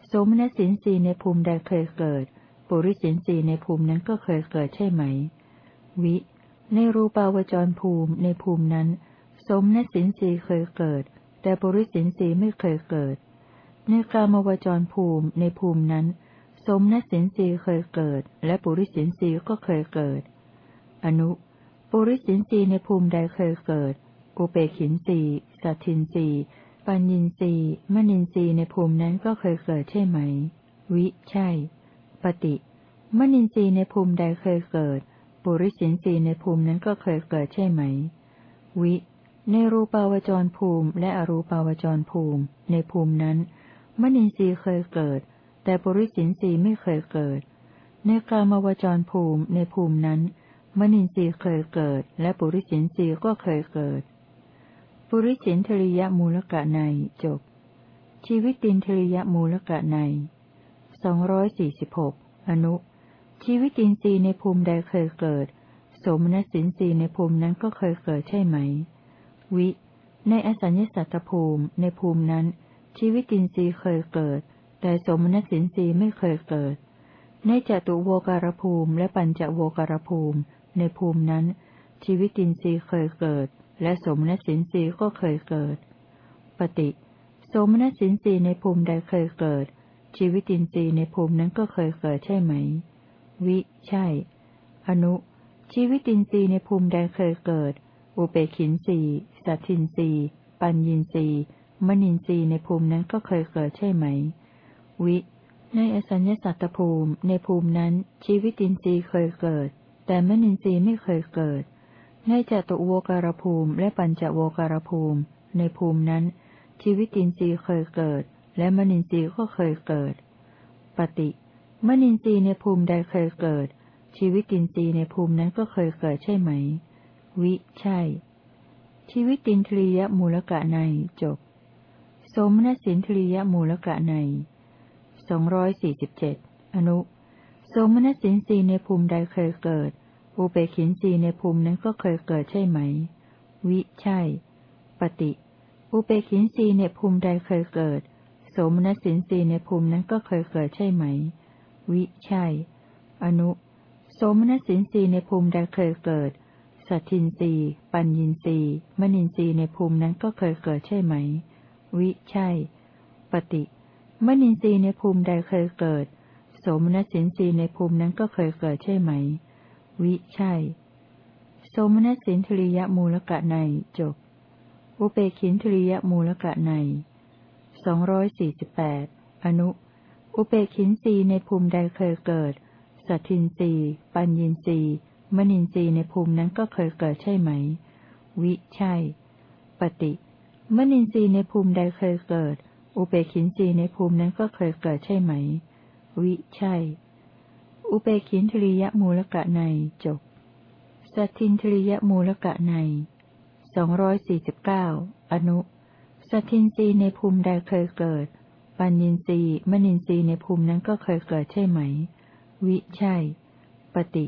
โสมนัสสินทรีในภูมิใดเคยเกิด ปุริสินทรีในภูมินั้นก็เคยเกิดใช่ไหม วิ ในรูปาวจรภูมิในภูมินั้นสมนัสสินทรีเคยเกิด แต่ปุริสินทรีไม่เคยเกิด ในกามวจรภูมิในภูมินั้นสมนัสสินทรีเคยเกิด และปุริสินทรีก็เคยเกิด อนุ ปุริสินทรีในภูมิใดเคยเกิด อุเปขินทรีสัตทินทรีปัญญินทรีมณินทรีในภูมินั้นก็เคยเกิดใช่ไหม วิ ใช่ ปฏิมณินทรีในภูมิใดเคยเกิด ปุริสินทรีในภูมินั้นก็เคยเกิดใช่ไหม วิ ในรูปาวจรภูมิ และอรูปาวจรภูมิ ในภูมินั้นมณินทรีย์เคยเกิด แต่ปุริสินทรีย์ไม่เคยเกิด ในกามวจรภูมิในภูมินั้น มนินทรีย์เคยเกิด และปุริสินทรีย์ก็เคยเกิด ปุริสินทริยมูลกะในจบ ชีวิตินทริยมูลกะในสองร้อยสี่สิบหกอนุ ชีวิตินทรีย์ในภูมิใดเคยเกิด สมณสินทรีย์ในภูมินั้นก็เคยเกิดใช่ไหม วิ ในอสัญญสัตตภูมิในภูมินั้น ชีวิตินทรีย์เคยเกิด แต่สมณสินทรีย์ไม่เคยเกิด ในจตุโวการภูมิและปัญจโวการภูมิ ในภูมินั้น ชีวิตินทรีย์เคยเกิด และสมณสินทรีย์ก็เคยเกิด ปฏิ สมณสินทรีย์ในภูมิใดเคยเกิด ชีวิตินทรีย์ในภูมินั้นก็เคยเกิดใช่ไหม วิ ใช่ อนุ ชีวิตินทรีย์ในภูมิใดเคยเกิด อุเบกินทรีย์สัตทินทรีย์ปัญญินทรีย์มณินทรีย์ในภูมินั้นก็เคยเกิดใช่ไหม วิ ในอสัญญสัตตภูมิในภูมินั้น ชีวิตินทรีย์เคยเกิด แต่มนินทรีย์ไม่เคยเกิด ในจตุโวการภูมิและปัญจโวการภูมิ ในภูมินั้น ชีวิตินทรีย์เคยเกิด และมนินทรีย์ก็เคยเกิด ปฏิมนินทรีย์ในภูมิใดเคยเกิด ชีวิตินทรีย์ในภูมินั้นก็เคยเกิดใช่ไหม วิ ใช่ ชีวิตินทรียมูลกะในจบ สมณสินทรียมูลกะในสองร้อยสี่สิบเจ็ดอนุสมณสินทรีย์ในภูมิใดเคยเกิด อุเบกินทรีในภูมินั้นก็เคยเกิดใช่ไหม วิ ใช่ ปฏิ อุเบกินทรีในภูมิใดเคยเกิด โสมนัสินทรีในภูมินั้นก็เคยเกิดใช่ไหม วิ ใช่ อนุ โสมนัสินทรีในภูมิใดเคยเกิด สัตทินทรีปัญญินทรีมณินทรีในภูมินั้นก็เคยเกิดใช่ไหม วิ ใช่ ปฏิ มณินทรีในภูมิใดเคยเกิด โสมนัสินทรีในภูมินั้นก็เคยเกิดใช่ไหม วิใช่โสมนัสินทริยมูลกะในจบ อุเปขินทริยมูลกะในสองร้อยสี่สิบแปดอนุ อุเปขินทรีในภูมิใดเคยเกิด สัตินทรีปัญญินทรีมณินทรีในภูมินั้นก็เคยเกิดใช่ไหม วิใช่ ปฏิมณินทรีในภูมิใดเคยเกิด อุเปขินทรีในภูมินั้นก็เคยเกิดใช่ไหม วิใช่ อุเบกินทริยมูลกะในจบ สัตทินทริยมูลกะในสองร้อยสี่สิบเก้าอนุ สัตทินรีในภูมิใดเคยเกิด ปัญญินรีมณินรีในภูมินั้นก็เคยเกิดใช่ไหม วิใช่ ปฏิ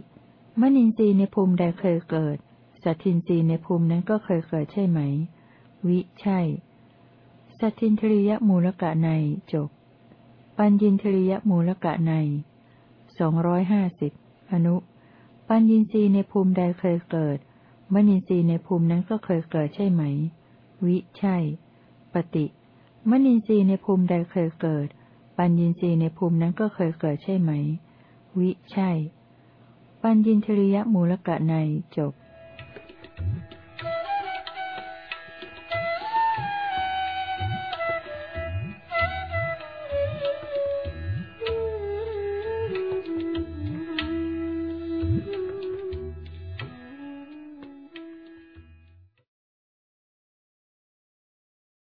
มณินรีในภูมิใดเคยเกิด สัตทินรีในภูมินั้นก็เคยเกิดใช่ไหม วิใช่ สัตทินทริยมูลกะในจบ ปัญญินทริยมูลกะใน สองร้อยห้าสิบอนุ ปัญญินทรีย์ในภูมิใดเคยเกิด มณินทรีย์ในภูมินั้นก็เคยเกิดใช่ไหม วิ ใช่ ปฏิ มณินทรีย์ในภูมิใดเคยเกิด ปัญญินทรีย์ในภูมินั้นก็เคยเกิดใช่ไหม วิ ใช่ ปัญญินทริยมูลกะในจบ